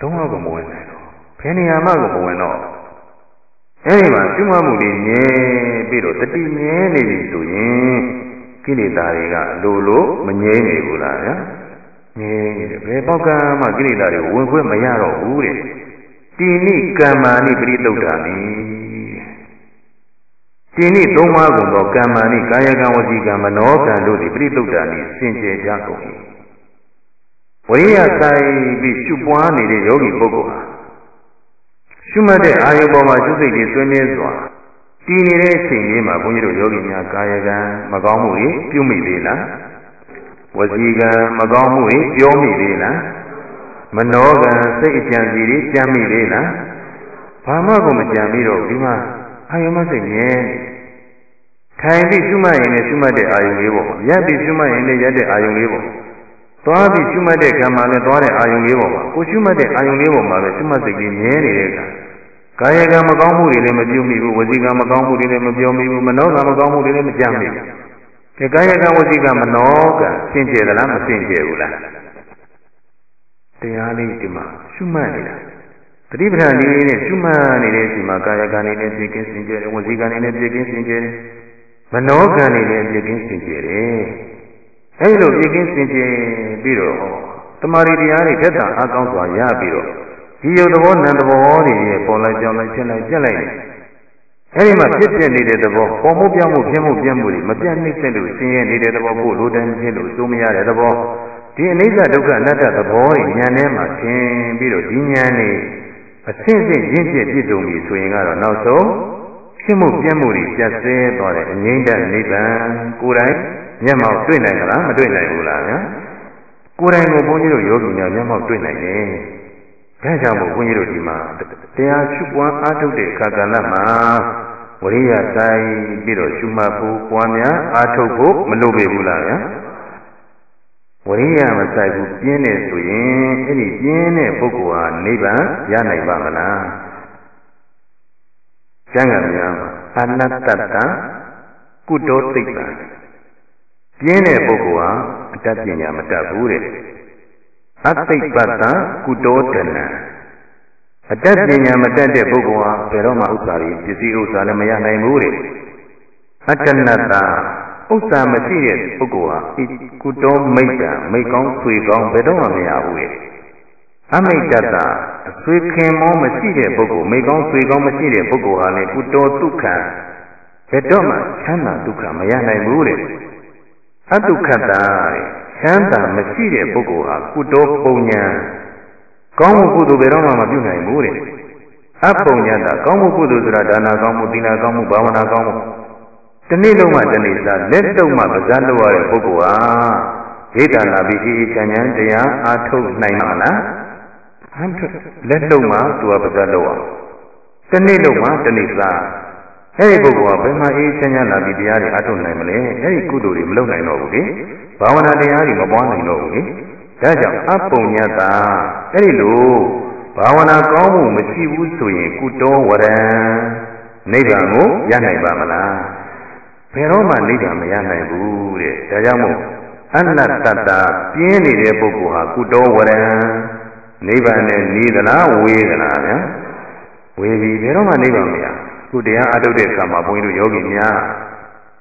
လုံးဝကမဝင်နိုင်တော့ဘယ်နေရာမှကိုမဝင်တော့အဲဒီမှာကျွမ်းမှုတွေမြဲပြီးတော့တတိမြဲနေပြီဆိုရင်ကိလေသာတွေကအလိုလိုမငြိမ့်နေဘူးလားဗျာငြိမ့်နေတယ်ဘယ်ပေါက်ကမှကိလေသာတွေဝင်ခွင့်မရတော့ဘူးတဲ့ တိနိကမ္မာနိပရိသုဒ္ဓာနိတိနိသုံးပါးကုန်သောကမ္မာနိကာယကံဝစီကံမနောကံတို့သည်ပရိသုဒ္ဓာနိစင်ကြယ်ကြကုန်၏ဝိရိယဆိုင်ပြီးရှုပွားနေတဲ့ယောဂီပုဂ္ဂိုလ်ဟာရှုမှတ်တဲ့အာယုပေါ်မှာရှုစိတ်ကြီးသွင်းနေစွာတည်နေတဲ့အချိန်လေးမှာဘုန်းကြီးတို့ယောဂီများကာယကံမကောင်းမှုတွေပြုမိသေးလားဝစီကံမကောင်းမှုတွေပြောမိသေးလား မနောကံစိတ်အကြံစီတွေကြံမိသေးလားဘာမှကိုမကြံပြီးတော့ဒီမှာအာယုမစိတ်ငြင်းထိုင်ပြီးရှုမှတ်ရင်လည်းရှုမှတ်တဲ့အာယုလေးပေါ့ရပ်ပြီးရှုမှတ်ရင်လည်းရပ်တဲ့အာယုလေးပေါ့သွားပြီးရှုမှတ်တဲ့ကံမှာလည်းသွားတဲ့အာယုလေးပေါ့ကိုရှုမှတ်တဲ့အာယုလေးပေါ့မှာပဲရှုမှတ်စိတ်ကြီးငြင်းနေတဲ့အခါကာယကံမကောင်းမှုတွေလည်းမပြုမိဘူးဝစီကံမကောင်းမှုတွေလည်းမပြောမိဘူးမနောကံမကောင်းမှုတွေလည်းမကြံမိဘူးဒီကာယကံဝစီကံမနောကံရှင်းကျယ်သလားမရှင်းကျယ်ဘူးလား တရားလေးဒီမှာရှုမှတ်နေတာတတိပဌာန်လေးနဲ့ရှုမှတ်နေတဲ့အချိန်မှာကာယကံနေနဲ့ပြည့်ကင်းစင်ကြယ်တယ်ဝစီကံနေနဲ့ပြည့်ကင်းစင်ကြယ်တယ်မနောကံနေနဲ့ပြည့်ကင်းစင်ကြယ်တယ်အဲဒီလိုပြည့်ကင်းစင်ကြယ်ပြီးတော့တမာရီတရားတွေသက်သာအကောင်းစွာရပြီးတော့ဒီယုတ်သဘောနံသဘောတွေရဲ့ပေါ်လိုက်ကြောင်းလိုက်ဖြစ်လိုက်ပြက်လိုက်တယ်အဲဒီမှာဖြစ်ပြနေတဲ့သဘောပေါ်မှုပြောင်းမှုဖြစ်မှုပြက်မှုတွေမပြတ်နှိမ့်ဆက်လို့ဆင်းရဲနေတဲ့သဘောကိုလိုတိုင်းဖြစ်လို့စိုးမရတဲ့သဘော ဒီအနိစ္စဒုက္ခအနတ္တသဘောတွေဉာဏ်ထဲမှာသင်ပြီးတော့ဒီဉာဏ်နဲ့အဆင့်ဆင့်ရင့်ကျက်ပြည့်စုံပြီဆိုရင်ကတော့နောက်ဆုံးဖြစ်မှုပြက်မှုတွေပြတ်ဆဲသွားတဲ့အငြိမ့်တဲ့နိဗ္ဗာန်ကိုယ်တိုင်မျက်မှောက်တွေ့နိုင်ကြလားမတွေ့နိုင်ဘူးလားဗျာကိုယ်တိုင်ကိုဘုန်းကြီးတို့ယောဂီများမျက်မှောက်တွေ့နိုင်တယ်ဒါကြောင့်မို့ဘုန်းကြီးတို့ဒီမှာတရားရှုပွားအားထုတ်တဲ့အခါကဏ္ဍမှာဝရိယတိုင်းပြီးတော့ရှုမှတ်ဖို့ပွားများအားထုတ်ဖို့မလိုပေဘူးလားဗျာ ဝရိယမဆိုင်ဘူးပြင်းနေဆိုရင်အဲ့ဒီပြင်းတဲ့ပုဂ္ဂိုလ်ဟာနိဗ္ဗာန်ရနိုင်ပါမလားကျမ်းဂန်များအနတ္တတကုတောသိပ္ပံပြင်းတဲ့ပုဂ္ဂိုလ်ဟာအတတ်ပညာမတတ်ဘူးတဲ့အသိပ္ပတကုတောတနံအတတ်ပညာမတတ်တဲ့ပုဂ္ဂိုလ်ဟာဘယ်တော့မှဥစ္စာတွေပစ္စည်းဥစ္စာလည်းမရနိုင်ဘူးတဲ့အတ္တနတ္တ ဥစ္စာမရှိတဲ့ပုဂ္ဂိုလ်ဟာကုတောမိတ်တံမိတ်ကောင်းဆွေကောင်းဘယ်တော့မှမရဘူးတဲ့အမိတ်တတအဆွေခင်မောမရှိတဲ့ပုဂ္ဂိုလ်မိတ်ကောင်းဆွေကောင်းမရှိတဲ့ပုဂ္ဂိုလ်ဟာလည်းကုတောဒုက္ခဘယ်တော့မှချမ်းသာဒုက္ခမရနိုင်ဘူးတဲ့အတုခတ္တတဲ့ချမ်းသာမရှိတဲ့ပုဂ္ဂိုလ်ဟာကုတောပုံညာကောင်းမှုကုသိုလ်ဘယ်တော့မှမပြုနိုင်ဘူးတဲ့အပုံညာတာကောင်းမှုကုသိုလ်ဆိုတာဒါနာကောင်းမှုသီလကောင်းမှုဘာဝနာကောင်းမှု တနေ့လုံးမှတနေ့စားလက်တုံမှပဇာလို့ရတဲ့ပုဂ္ဂိုလ်ဟာဒိဋ္ဌာနာပြီးအေးချမ်းချမ်းတရားအားထုတ်နိုင်မှာလားဟမ်လက်တုံမှသူကပဇာလို့အောင်တနေ့လုံးမှတနေ့စားအဲ့ဒီပုဂ္ဂိုလ်ကဘယ်မှာအေးချမ်းချမ်းလာပြီးတရားတွေအားထုတ်နိုင်မလဲအဲ့ဒီကုသိုလ်တွေမလုပ်နိုင်တော့ဘူးလေဘာဝနာတရားတွေမပွားနိုင်တော့ဘူးလေဒါကြောင့်အပုံညတာအဲ့ဒီလိုဘာဝနာကောင်းမှုမရှိဘူးဆိုရင်ကုတောဝရံနိဗ္ဗာန်ကိုရနိုင်ပါမလား ဘယ်တော့မှနိဗ္ဗာန်မရနိုင်ဘူးတဲ့ဒါကြောင့်မို့အနတ္တတပြင်းနေတဲ့ပုဂ္ဂိုလ်ဟာကုတောဝရံနိဗ္ဗာန်နဲ့နေသလားဝေးသလားဗျာဝေးပြီဘယ်တော့မှနိဗ္ဗာန်မရခုတရားအထုတ်တဲ့အခါမှာဘုန်းကြီးတို့ယောဂီများ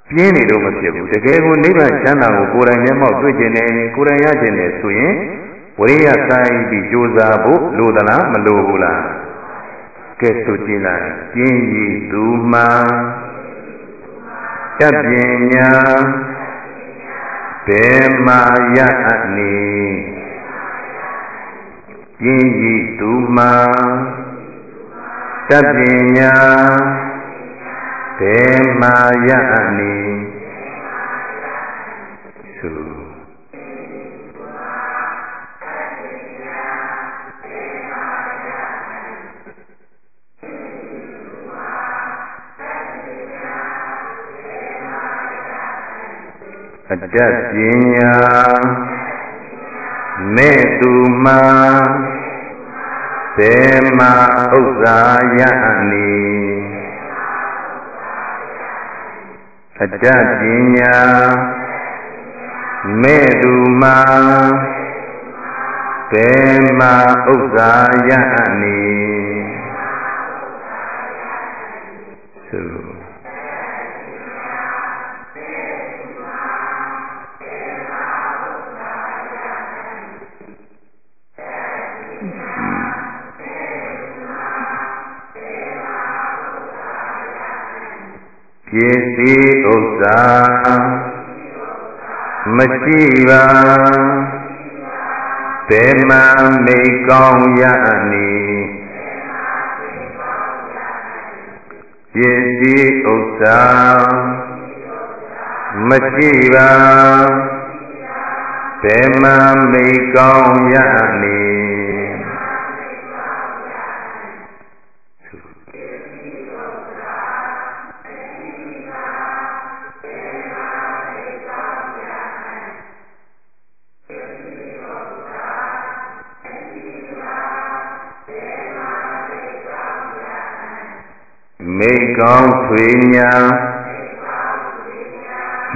ပြင်းနေတော့မဖြစ်ဘူးတကယ်ကိုနိဗ္ဗာန်ချမ်းသာကိုကိုယ်တိုင်မျက်မှောက်တွေ့ကျင်နေကိုယ်တိုင်ရကျင်နေဆိုရင်ဝရိယဆိုင်ပြီးကြိုးစားဖို့လိုသလားမလိုဘူးလားကဲဆိုကြည့်လိုက်ကျင်းရည်သူမှ တတ်ပညာဘယ်မှာရအပ်နေကျင်းရည်သူမှတတ်ပညာဘယ်မှာရအပ်နေ အတ္တပညာမဲ့သူမှာဘယ်မှာဥစ္စာရနေအတ္တပညာမဲ့သူမှာဘယ်မှာဥစ္စာရနေ ပစ္စည်းဥစ္စာမရှိပါဘယ်မှမိကောင်းရနေပစ္စည်းဥစ္စာမရှိပါဘယ်မှမိကောင်းရနေ မိကောင်းထွေညာ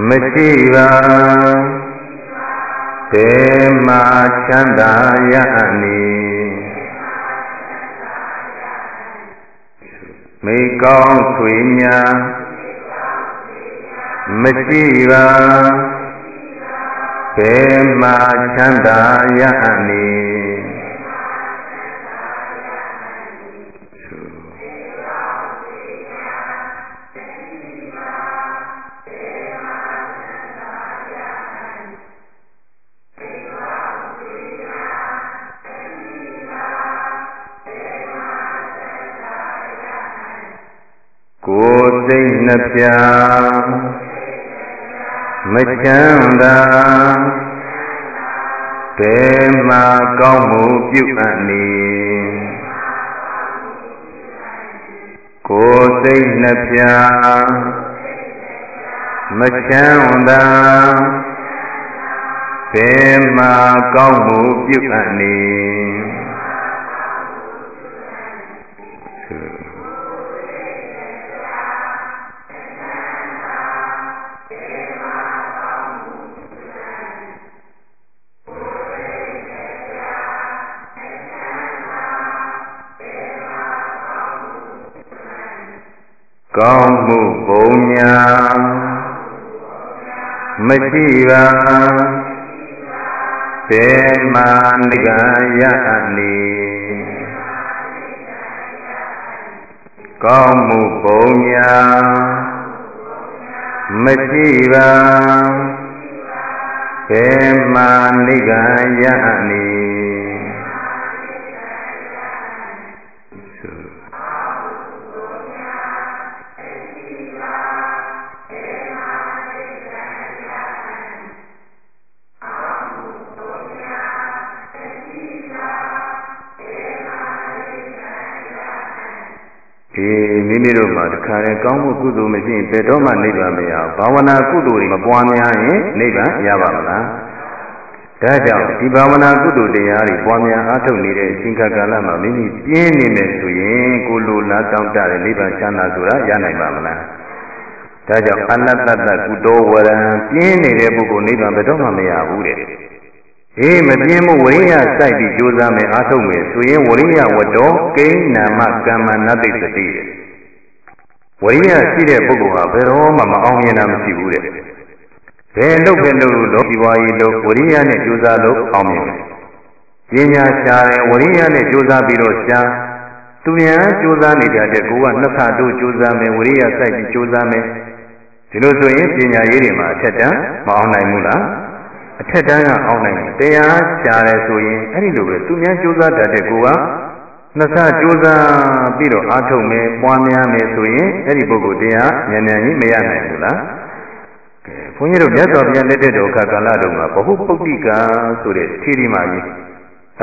မရှိပါဘယ်မှာချမ်းသာရနေမိကောင်းထွေညာမရှိပါဘယ်မှာချမ်းသာရနေ တ်နှပြမချမ်းသာဘယ်မှာကောင်းမှုပြုအပ်နေကိုယ်စိတ်နှပြမချမ်းသာဘယ်မှာကောင်းမှုပြုအပ်နေ မရှိပါဘယ်မှာနိဂယနေကောင်းမှုပုံညာမရှိပါဘယ်မှာနိဂယနေ အေးမိမိတို့မှာတခါလေကောင်းမှုကုသိုလ်မရှိရင်ဘယ်တော့မှနိဗ္ဗာန်မရဘူးဘာဝနာကုသိုလ်တွေမပွားများရင်နိဗ္ဗာန်ရပါမလားဒါကြောင့်ဒီဘာဝနာကုသိုလ်တရားတွေပွားများအားထုတ်နေတဲ့အချိန်ကာလမှာမိမိပြင်းနေမယ်ဆိုရင်ကိုလိုလားတောင်းတတဲ့နိဗ္ဗာန်ချမ်းသာဆိုတာရနိုင်ပါမလားမဒါကြောင့်အနတ္တတကုတောဝရံပြင်းနေတဲ့ပုဂ္ဂိုလ်နိဗ္ဗာန်ဘယ်တော့မှမရဘူးတဲ့ အေးမပြင်းမှုဝိရိယစိုက်ပြီးကြိုးစားမယ်အားထုတ်မယ်ဆိုရင်ဝရိယဝတ္တောကိန်းနာမကမ္မနတိတတိတဲ့ဝရိယရှိတဲ့ပုဂ္ဂိုလ်ဟာဘယ်တော့မှမအောင်မြင်တာမရှိဘူးတဲ့ဘယ်လုပ်ပဲလုပ်လို့ဒီဘဝကြီးလို့ဝရိယနဲ့ကြိုးစားလို့အောင်မြင်တယ်ပညာရှားတယ်ဝရိယနဲ့ကြိုးစားပြီးတော့ရှားသူများကြိုးစားနေကြတဲ့ကိုကနှစ်ခါတို့ကြိုးစားမယ်ဝရိယစိုက်ပြီးကြိုးစားမယ်ဒီလိုဆိုရင်ပညာရေးတွေမှာအထက်တန်းမအောင်နိုင်ဘူးလား အထက်တန်းကအောင်နိုင်တယ်တရားရှားတယ်ဆိုရင်အဲ့ဒီလိုပဲသူများကြိုးစားတတ်တဲ့ကိုကနှစ်ဆကြိုးစားပြီးတော့အားထုတ်မယ်ပွားများမယ်ဆိုရင်အဲ့ဒီပုဂ္ဂိုလ်တရားဉာဏ်ဉာဏ်ကြီးမရနိုင်ဘူးလားကဲဘုန်းကြီးတို့မြတ်စွာဘုရားလက်ထက်တော်ခါကာလတုန်းကဘဟုပုတ္တိကဆိုတဲ့ထေရီမာကြီး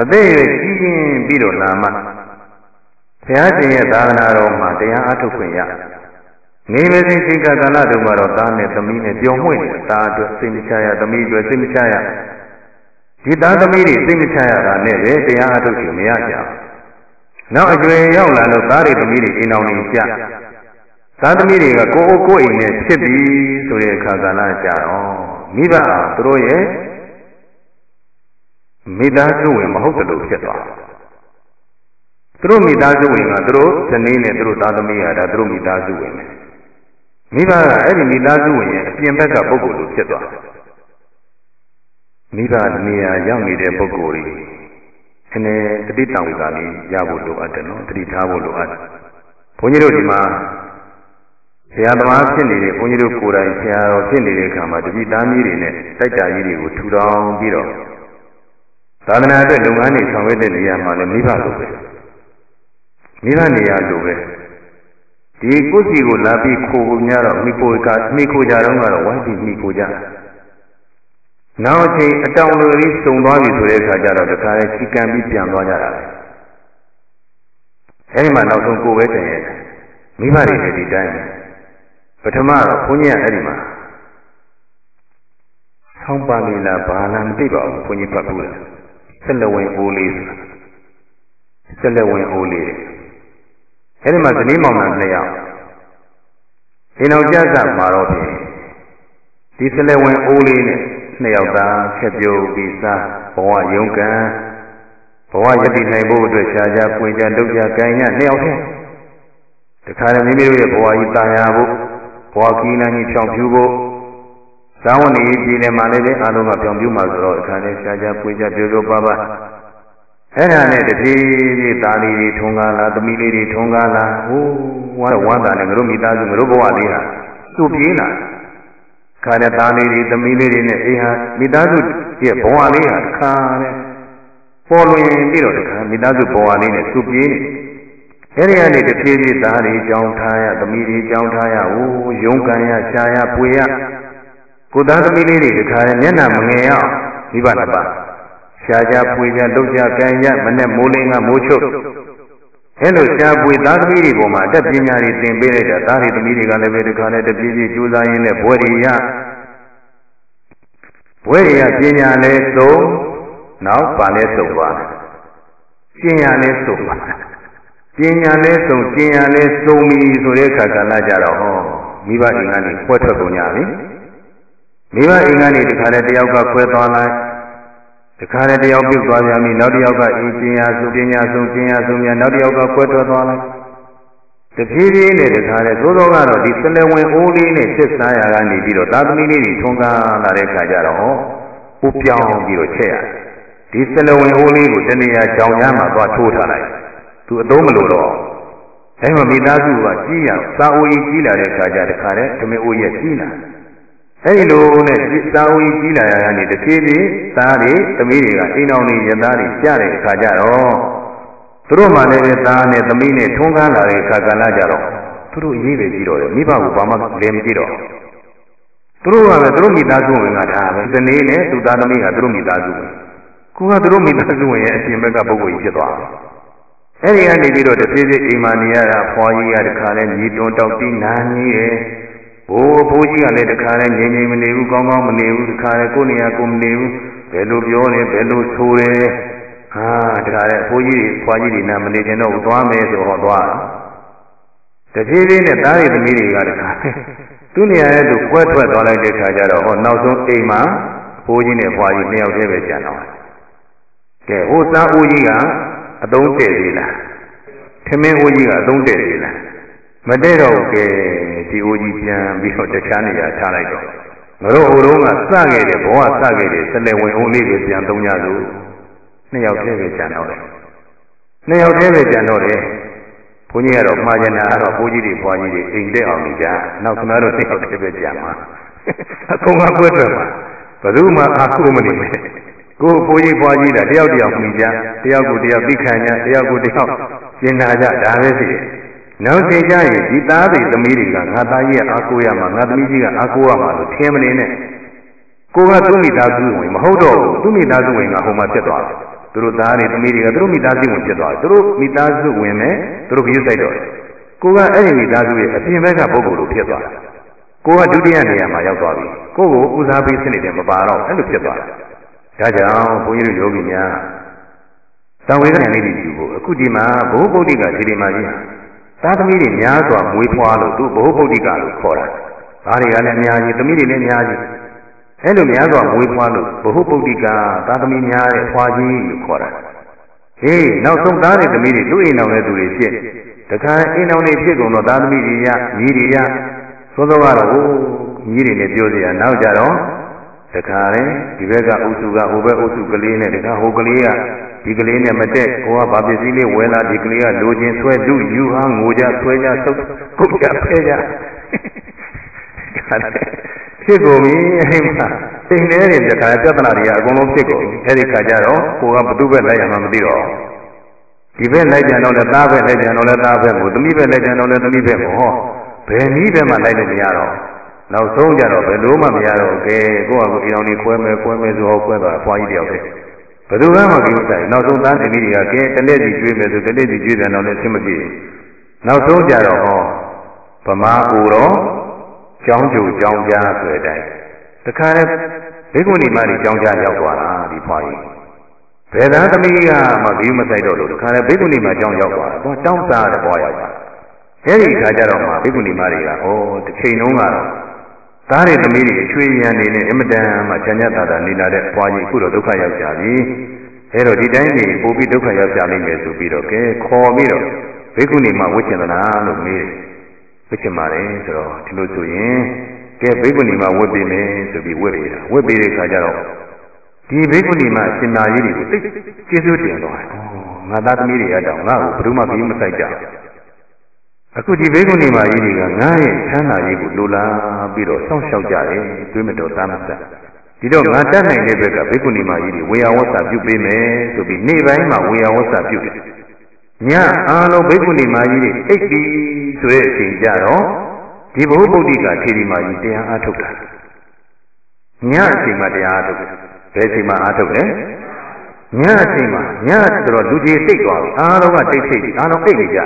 အသေးရွယ်ကြီးရင်ပြီးတော့လာမှဘုရားရှင်ရဲ့သာသနာတော်မှာတရားအားထုတ်ခွင့်ရ နေမသိစိတ်ကကာလတုန်းကတော့သားနဲ့သမီးနဲ့ပြောင်းမွေ့တယ်သားအတွက်စိတ်မချရသမီးအတွက်စိတ်မချရဒီသားသမီးတွေစိတ်မချရတာနဲ့ပဲတရားအားထုတ်လို့မရကြဘူးနောက်အကျွေရောက်လာလို့သားတွေသမီးတွေအိမ်အောင်နေကြသားသမီးတွေကကိုအိုကိုအိမ်နဲ့ဖြစ်ပြီဆိုတဲ့အခါကာလကြတော့မိဘသူတို့ရဲ့မိသားစုဝင်မဟုတ်တယ်လို့ဖြစ်သွားသူတို့မိသားစုဝင်ကသူတို့ဇနီးနဲ့သူတို့သားသမီးရတာသူတို့မိသားစုဝင်ပဲ မိဘကအဲ့ဒီမိသားစုဝင်ရဲ့အပြင်ဘက်ကပုဂ္ဂိုလ်လိုဖြစ်သွားမိဘနေရာရောက်နေတဲ့ပုဂ္ဂိုလ်တွေအင်းတတိတောင်ကလေးရဖို့လိုအပ်တယ်နော်တတိထားဖို့လိုအပ်တယ်ဘုန်းကြီးတို့ဒီမှာဆရာသမားဖြစ်နေတဲ့ဘုန်းကြီးတို့ကိုယ်တိုင်ဆရာတော်ဖြစ်နေတဲ့အခါမှာတတိသားကြီးတွေနဲ့တိုက်တာကြီးတွေကိုထူထောင်ပြီးတော့သာသနာအတွက်လုပ်ငန်းတွေဆောင်ရွက်တဲ့နေရာမှာလည်းမိဘလိုပဲမိဘနေရာလိုပဲ ဒီကိုယ်စီကိုလာပြီးခိုးဖို့များတော့မိကိုကမိကိုကြတော့ကတော့ဝိုင်းပြီးမိကိုကြနောက်အချိန်အတောင်လိုလေးစုံသွားပြီဆိုတဲ့အခါကျတော့တခါလေချီကံပြီးပြန်သွားကြတာပဲအဲဒီမှာနောက်ဆုံးကိုယ်ပဲတည်ရဲ့မိဘတွေလည်းဒီတိုင်းပထမတော့ဘုန်းကြီးကအဲ့ဒီမှာဆောင်းပါလီလာဘာလာမသိပါဘူးဘုန်းကြီးဖတ်ဘူးလားဆက်လက်ဝင်အိုးလေးဆိုတာဆက်လက်ဝင်အိုးလေး အဲဒီမှာဇနီးမောင်နှံနှစ်ယောက်ဒီနောက်ကြစမှာတော့ဖြင့်ဒီဆက်လက်ဝင်အိုးလေးနဲ့နှစ်ယောက်သားချက်ပြုတ်ပြီးစားဘဝယုံကံဘဝယတိနိုင်ဖို့အတွက်ရှားကြပွင့်ကြလုပ်ကြကံရနှစ်ယောက်တည်းတခါတည်းမိမိတို့ရဲ့ဘဝကြီးတာယာဖို့ဘဝကီးလန်းကြီးဖြောင်ဖြူဖို့ဇာဝဏီပြည်နယ်မှာလည်းအားလုံးကဖြောင်ဖြူမှာဆိုတော့အခါနဲ့ရှားကြပွင့်ကြပြောပြောပါပါ အဲ့ဒါနဲ့တဖြည်းဖြည်းသားလေးတွေထုံကားလာသမီးလေးတွေထုံကားလာဟိုးဝမ်းဝမ်းသာနဲ့ငါတို့မိသားစုငါတို့ဘဝလေးဟာသူ့ပြေးလာခါတဲ့သားလေးတွေသမီးလေးတွေနဲ့အေးဟာမိသားစုရဲ့ဘဝလေးဟာခါတဲ့ပေါ်လွင်ပြီးတော့တခါမိသားစုဘဝလေးနဲ့သူ့ပြေးနေအဲ့ဒီကနေတဖြည်းဖြည်းသားတွေကြောင်းထားရသမီးတွေကြောင်းထားရဟိုးရုံးကန်ရရှားရပွေရကိုသားသမီးလေးတွေတခါနဲ့မျက်နှာမငယ်ရအောင်မိဘတစ်ပါး ရှားကြပွေကြလှုပ်ကြကံရမနဲ့မိုးလင်းကမိုးချုပ်အဲလိုရှားပွေသားသမီးတွေပေါ်မှာအတတ်ပညာတွေသင်ပေးလိုက်တာသားတွေသမီးတွေကလည်းပဲဒီခါနဲ့တပြေးပြေးကြိုးစားရင်းနဲ့ဘွဲတွေရဘွဲတွေရပညာလည်းသုံးနောက်ပါလဲသုံးပါပညာလည်းသုံးပါပညာလည်းသုံးပညာလည်းသုံးပြီဆိုတဲ့အခါကလည်းကြတော့ဟောမိဘအိမ်ကနေခွဲထွက်ကုန်ကြပြီမိဘအိမ်ကနေဒီခါနဲ့တယောက်ကခွဲသွားလိုက် တခါတည်းတယောက်ပြုတ်သွားပြန်ပြီနောက်တစ်ယောက်ကအေးပညာစုပညာစုပညာစုများနောက်တစ်ယောက်ကကွဲထွက်သွားလိုက်တဖြည်းဖြည်းနဲ့တခါတည်းသိုးသောကတော့ဒီစလဝင်အိုးလေးနဲ့စစ်စားရကနေပြီးတော့သာသမီလေးတွေထုံကားလာတဲ့ခါကျတော့ဟောဥပြောင်းပြီးတော့ချက်ရဒီစလဝင်အိုးလေးကိုတနေရာကြောင်ရမှာသွားထိုးထားလိုက်သူအသုံးမလို့တော့အဲမှာမိသားစုကကြီးရစာအိုးကြီးကြီးလာတဲ့ခါကျတခါတည်းဓမေအိုးရဲ့ကြီးလာ အဲဒီလိုနဲ့သာဝီကြီးလာရတာနေတဖြည်းဖြည်းသားတွေသမီးတွေကအိမ်တော်တွေရသားတွေကြားတဲ့အခါကျတော့သူတို့မှလည်းသားနဲ့သမီးနဲ့ထုံးကားလာတဲ့အခါကလည်းကြတော့သူတို့အရေးပဲကြီးတော့တယ်မိဘကဘာမှလည်းမကြည့်တော့သူတို့ကလည်းသူတို့မိသားစုဝင်ကဒါပဲဇနီးနဲ့သူသားသမီးကသူတို့မိသားစုဝင်ကိုကသူတို့မိသားစုဝင်ရဲ့အရှင်ဘက်ကပုဂ္ဂိုလ်ကြီးဖြစ်သွားတယ်အဲဒီကနေပြီးတော့တဖြည်းဖြည်းအိမ်မှာနေရတာဖွာကြီးကတခါလဲညီတွန်းတောက်ပြီးနာနေတ ယ်ဘိုးဘိုးကြီးကလည်းတခါလဲငြိမ်ငြိမ်မနေဘူးကောင်းကောင်းမနေဘူးတခါလဲကိုယ်နေရာကိုမနေဘူးဘယ်လိုပြောလဲဘယ်လိုဆိုလဲဟာတခါလဲဘိုးကြီးတွေဖွာကြီးတွေနာမနေချင်တော့သွားမယ်ဆိုတော့သွားတဖြည်းဖြည်းနဲ့သားရည်သမီးတွေကတခါအဲသူနေရာရဲ့သူကွဲထွက်သွားလိုက်တဲ့ခါကျတော့ဟောနောက်ဆုံးအိမ်မှာဘိုးကြီးနဲ့ဘွားကြီးနှစ်ယောက်တည်းပဲကြံတော့ကဲဟိုသားဦးကြီးကအသုံးတည့်သေးလားထမင်းဦးကြီးကအသုံးတည့်သေးလား မတည့်တော့ကဲဒီဦးကြီးပြန်ပြီးတော့တခြားနေရာထားလိုက်တော့ငါတို့ဟိုတုန်းကစခဲ့တဲ့ဘဝစခဲ့တဲ့စလဲဝင်ဦးလေးကိုပြန်သုံးကြလို့နှစ်ယောက်တည်းပဲကြံတော့တယ်နှစ်ယောက်တည်းပဲကြံတော့တယ်ဘုန်းကြီးကတော့မှားကြတာကတော့ဘိုးကြီးတွေဘွားကြီးတွေအိမ်တက်အောင်နေကြနောက်ခဏတော့နှစ်ယောက်တည်းပဲကြံမှာအကုန်ကပွဲထွက်မှာဘယ်သူမှအခုမနေဘူးကိုဘိုးကြီးဘွားကြီးတာတယောက်တယောက်မိကြတယောက်ကိုတယောက်သိခံကြတယောက်ကိုတယောက်ကျင်နာကြဒါပဲဖြစ်တယ် နောက်သိကြရင်ဒီသားတွေသမီးတွေကငါသားကြီးကအားကိုးရမှာငါသမီးကြီးကအားကိုးရမှာလို့ထင်မနေနဲ့ကိုကသူ့မိသားစုဝင်မဟုတ်တော့ဘူးသူ့မိသားစုဝင်ကဟိုမှာဖြစ်သွားတယ်သူတို့သားတွေသမီးတွေကသူတို့မိသားစုဝင်ဖြစ်သွားတယ်သူတို့မိသားစုဝင်နဲ့သူတို့ခရီးဆိုင်တော့ကိုကအဲ့ဒီမိသားစုရဲ့အပြင်ဘက်ကပုဂ္ဂိုလ်လိုဖြစ်သွားတယ်ကိုကဒုတိယနေရာမှာရောက်သွားပြီကိုကိုဦးစားပေးစနစ်နဲ့မပါတော့အဲ့လိုဖြစ်သွားတယ်ဒါကြောင့်ဘုန်းကြီးတို့ယောဂီများသံဝေဒနာလေးတွေယူဖို့အခုဒီမှာဘုဟုပုဒ္ဓိကဒီဒီမှာကြီး သားသမီးတွေများစွာမွေးဖွားလို့သူဘုဟုပုဒ္ဓိကလို့ခေါ်တာဒါတွေကလည်းအများကြီးသမီးတွေလည်းအများကြီးအဲ့လိုများစွာမွေးဖွားလို့ဘ ഹു ပုဒ္ဓိကသာသမီများရဲ့ဖွာကြီးလို့ခေါ်တာဟေးနောက်ဆုံးသားတဲ့သမီးတွေသူ့အိမ်တော်တဲ့သူတွေဖြစ်တခါအိမ်တော်တွေဖြစ်ကုန်တော့သားသမီးတွေရညီတွေရသို့သောကတော့ဟိုညီတွေနဲ့ပြောစရာနောက်ကြတော့တခါလေဒီဘက်ကအုပ်စုကဟိုဘက်အုပ်စုကလေးနဲ့တခါဟိုကလေးက ဒီကလေးနဲ့မတက်ကိုကဘာပစ္စည်းလေးဝယ်လာဒီကလေးကလိုချင်ဆွဲလူယူဟာငိုကြဆွဲကြသုတ်ကုတ်ကြဖဲကြဖြစ်ကုန်ပြီအဲဒီမှာစိတ်ထဲတွေတခါပြဿနာတွေကအကုန်လုံးဖြစ်ကုန်ပြီအဲဒီခါကျတော့ကိုကဘသူပဲလိုက်ရမှမသိတော့ဒီဘက်လိုက်ကြတော့လည်းသားဘက်လိုက်ကြတော့လည်းသားဘက်ကိုသမီးဘက်လိုက်ကြတော့လည်းသမီးဘက်ကိုဟောဘယ်နည်းဘက်မှလိုက်လို့မရတော့နောက်ဆုံးကြတော့ဘယ်လိုမှမရတော့ကဲကိုကကိုအိမ်အောင်ကြီးခွဲမယ်ခွဲမယ်ဆိုဟောခွဲသွားဖွာကြီးတယောက်ပဲ ဘယ်သူမှမကြည့်ဆိုင်နောက်ဆုံးသားသမီးတွေကကဲတနေ့စီကျွေးမယ်ဆိုတနေ့စီကျွေးတယ်တော့လည်းသိမပြေနောက်ဆုံးကြတော့ဟောဗမာအိုတော့ကြောင်းကျူကြောင်းကြားဆိုတဲ့အတိုင်းတခါလေဘိက္ခုနီမတွေကြောင်းကြားရောက်သွားတာဒီဖွာကြီးဘယ်သားသမီးကမှဘီးမဆိုင်တော့လို့တခါလေဘိက္ခုနီမကြောင်းရောက်သွားတာတော့တောင်းစားတဲ့ဘွားရောက်တာအဲဒီအခါကျတော့မှဘိက္ခုနီမတွေကဩတစ်ချိန်လုံးကတော့ သားတွေသမီးတွေအချွေရန်နေနဲ့အမတန်မှချမ်းသာတာတာနေလာတဲ့ဘွားကြီးအခုတော့ဒုက္ခရောက်ကြပြီအဲတော့ဒီတိုင်းနေပို့ပြီးဒုက္ခရောက်ကြလိမ့်မယ်ဆိုပြီးတော့ကဲခေါ်ပြီးတော့ဘိက္ခုနီမဝိချင်သလားလို့မေးတယ်ဝတ်ချင်ပါတယ်ဆိုတော့ဒီလိုဆိုရင်ကဲဘိက္ခုနီမှာဝတ်ပေးမယ်ဆိုပြီးဝတ်ပေးတာဝတ်ပေးတဲ့အခါကျတော့ဒီဘိက္ခုနီမှာရှင်နာကြီးတွေကိုသိကျေးဇူးတင်တော့ဩငါသားသမီးတွေအတောင်ငါ့ကိုဘယ်သူမှပြီးမဆိုင်ကြ အခုဒီဘိက္ခုနီမှာကြီးတွေကငါရဲ့ချမ်းသာရေးကိုလိုလားပြီးတော့စောင့်ရှောက်ကြတယ်တွေးမတော်သားမဆက်ဒီတော့ငါတတ်နိုင်တဲ့ဘက်ကဘိက္ခုနီမှာကြီးတွေဝေယဝဆပြုပေးမယ်ဆိုပြီးနေ့ပိုင်းမှာဝေယဝဆပြုတယ်ညအားလုံးဘိက္ခုနီမကြီးတွေအိတ်ပြီးဆိုတဲ့အချိန်ကြတော့ဒီဘုဗုဒ္ဓကထေရီမကြီးတရားအားထုတ်တာညအချိန်မှာတရားအားထုတ်တယ်ဘယ်အချိန်မှာအားထုတ်လဲညအချိန်မှာညဆိုတော့လူကြီးတိတ်သွားပြီအားလုံးကတိတ်ဆိတ်ပြီအားလုံးအိတ်နေကြ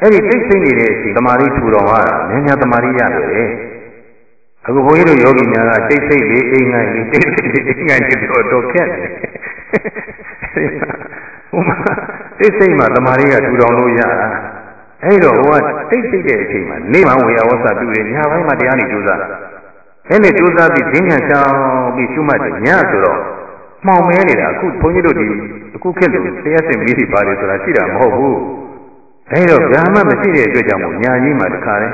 အဲ့ဒီတိတ်ဆိတ်နေတဲ့အချိန်တမာရီထူတော်ဟာဉာဏ်ညာတမာရီရတယ်အခုဘုန်းကြီးတို့ယောဂီများကတိတ်ဆိတ်လေးအိမ်ငိုင်းလေးတိတ်ဆိတ်လေးအိမ်ငိုင်းလေးတော့တော့ခက်တယ်ဟိုမှာတိတ်ဆိတ်မှတမာရီကထူတော်လို့ရတာအဲ့တော့ဟိုကတိတ်ဆိတ်တဲ့အချိန်မှာနေမှဝေယဝဆပြုတယ်ညပိုင်းမှာတရားနေကြိုးစားအဲ့နဲ့ကြိုးစားပြီးဈဉ္ညာရှောင်းပြီးရှုမှတ်တယ်ညဆိုတော့မှောင်မဲနေတာအခုဘုန်းကြီးတို့ဒီအခုခေတ်လိုတရားစင်ပြီးပါလေဆိုတာရှိတာမဟုတ်ဘူး အဲ့တော့ဗျာမမရှိတဲ့အတွက်ကြောင့်မို့ညာကြီးမှာတခါလဲ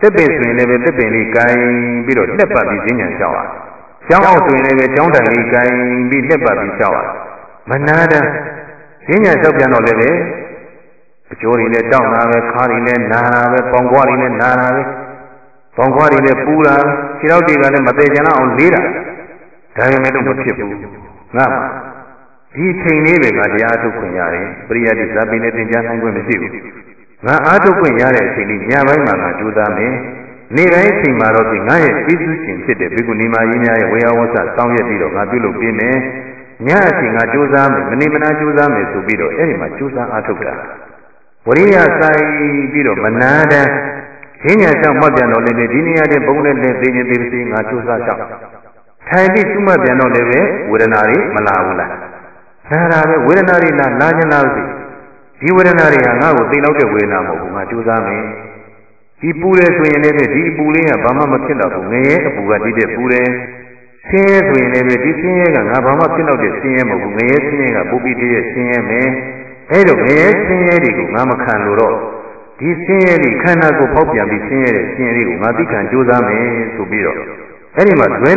တက်ပင်ဆိုရင်လည်းပဲတက်ပင်လေးကိုင်းပြီးတော့လက်ပတ်ပြီးဈဉ္ညာရှောင်းရကျောင်းအောင်ဆိုရင်လည်းကျောင်းတိုင်လေးကိုင်းပြီးလက်ပတ်ပြီးရှောင်းရမနာတဲ့ဈဉ္ညာလျှောက်ပြန်တော့လည်းပဲအကျိုးတွေလည်းတောင်းတာပဲခါးတွေလည်းနာတာပဲပေါင်ခွားတွေလည်းနာတာပဲပေါင်ခွားတွေလည်းပူတာခြေထောက်တွေကလည်းမသေးချင်အောင်လေးတာဒါပေမဲ့တော့မဖြစ်ဘူးငါ ဒီချိန်လေးပဲငါတရားထုတ်ခွင့်ရတယ်ပရိယတ်တိဇာပိနဲ့သင်ကြားနိုင်ခွင့်မရှိဘူးငါအားထုတ်ခွင့်ရတဲ့အချိန်လေးညပိုင်းမှာငါကြိုးစားမယ်နေ့တိုင်းချိန်မှာတော့ဒီငါရဲ့ပြီးစုရှင်ဖြစ်တဲ့ဘိက္ခုနီမကြီးများရဲ့ဝေယဝဆစောင်းရက်ပြီးတော့ငါပြုလုပ်ပေးမယ်ညအချိန်ငါကြိုးစားမယ်မနေ့မနာကြိုးစားမယ်ဆိုပြီးတော့အဲ့ဒီမှာကြိုးစားအားထုတ်တာဝရိယဆိုင်ပြီးတော့မနာတဲ့ဈဉ္ညာလျှောက်မှတ်ပြန်တော့လည်းဒီနေရာတဲ့ဘုံနဲ့လည်းသိခြင်းသိသိငါကြိုးစားလျှောက်ထိုင်ပြီးရှုမှတ်ပြန်တော့လည်းပဲဝေဒနာတွေမလာဘူးလား နာတာပဲဝေဒနာတွေလာလာခြင်းလားစီဒီဝေဒနာတွေဟာငါ့ကိုသိလောက်တဲ့ဝေဒနာမဟုတ်ဘူးငါကြိုးစားမယ်ဒီပူတယ်ဆိုရင်လည်းပဲဒီအပူလေးကဘာမှမဖြစ်တော့ဘူးငရဲအပူကတိတဲ့ပူတယ်ဆင်းရဲဆိုရင်လည်းပဲဒီဆင်းရဲကငါဘာမှဖြစ်တော့တဲ့ဆင်းရဲမဟုတ်ဘူးငရဲဆင်းရဲကပူပြီးတည်းရဲ့ဆင်းရဲမယ်အဲဒါငရဲဆင်းရဲတွေကိုငါမခံလို့တော့ဒီဆင်းရဲတွေခန္ဓာကိုယ်ဖောက်ပြန်ပြီးဆင်းရဲတဲ့ဆင်းရဲတွေကိုငါသိခံကြိုးစားမယ်ဆိုပြီးတော့အဲ့ဒီမှာဇွဲ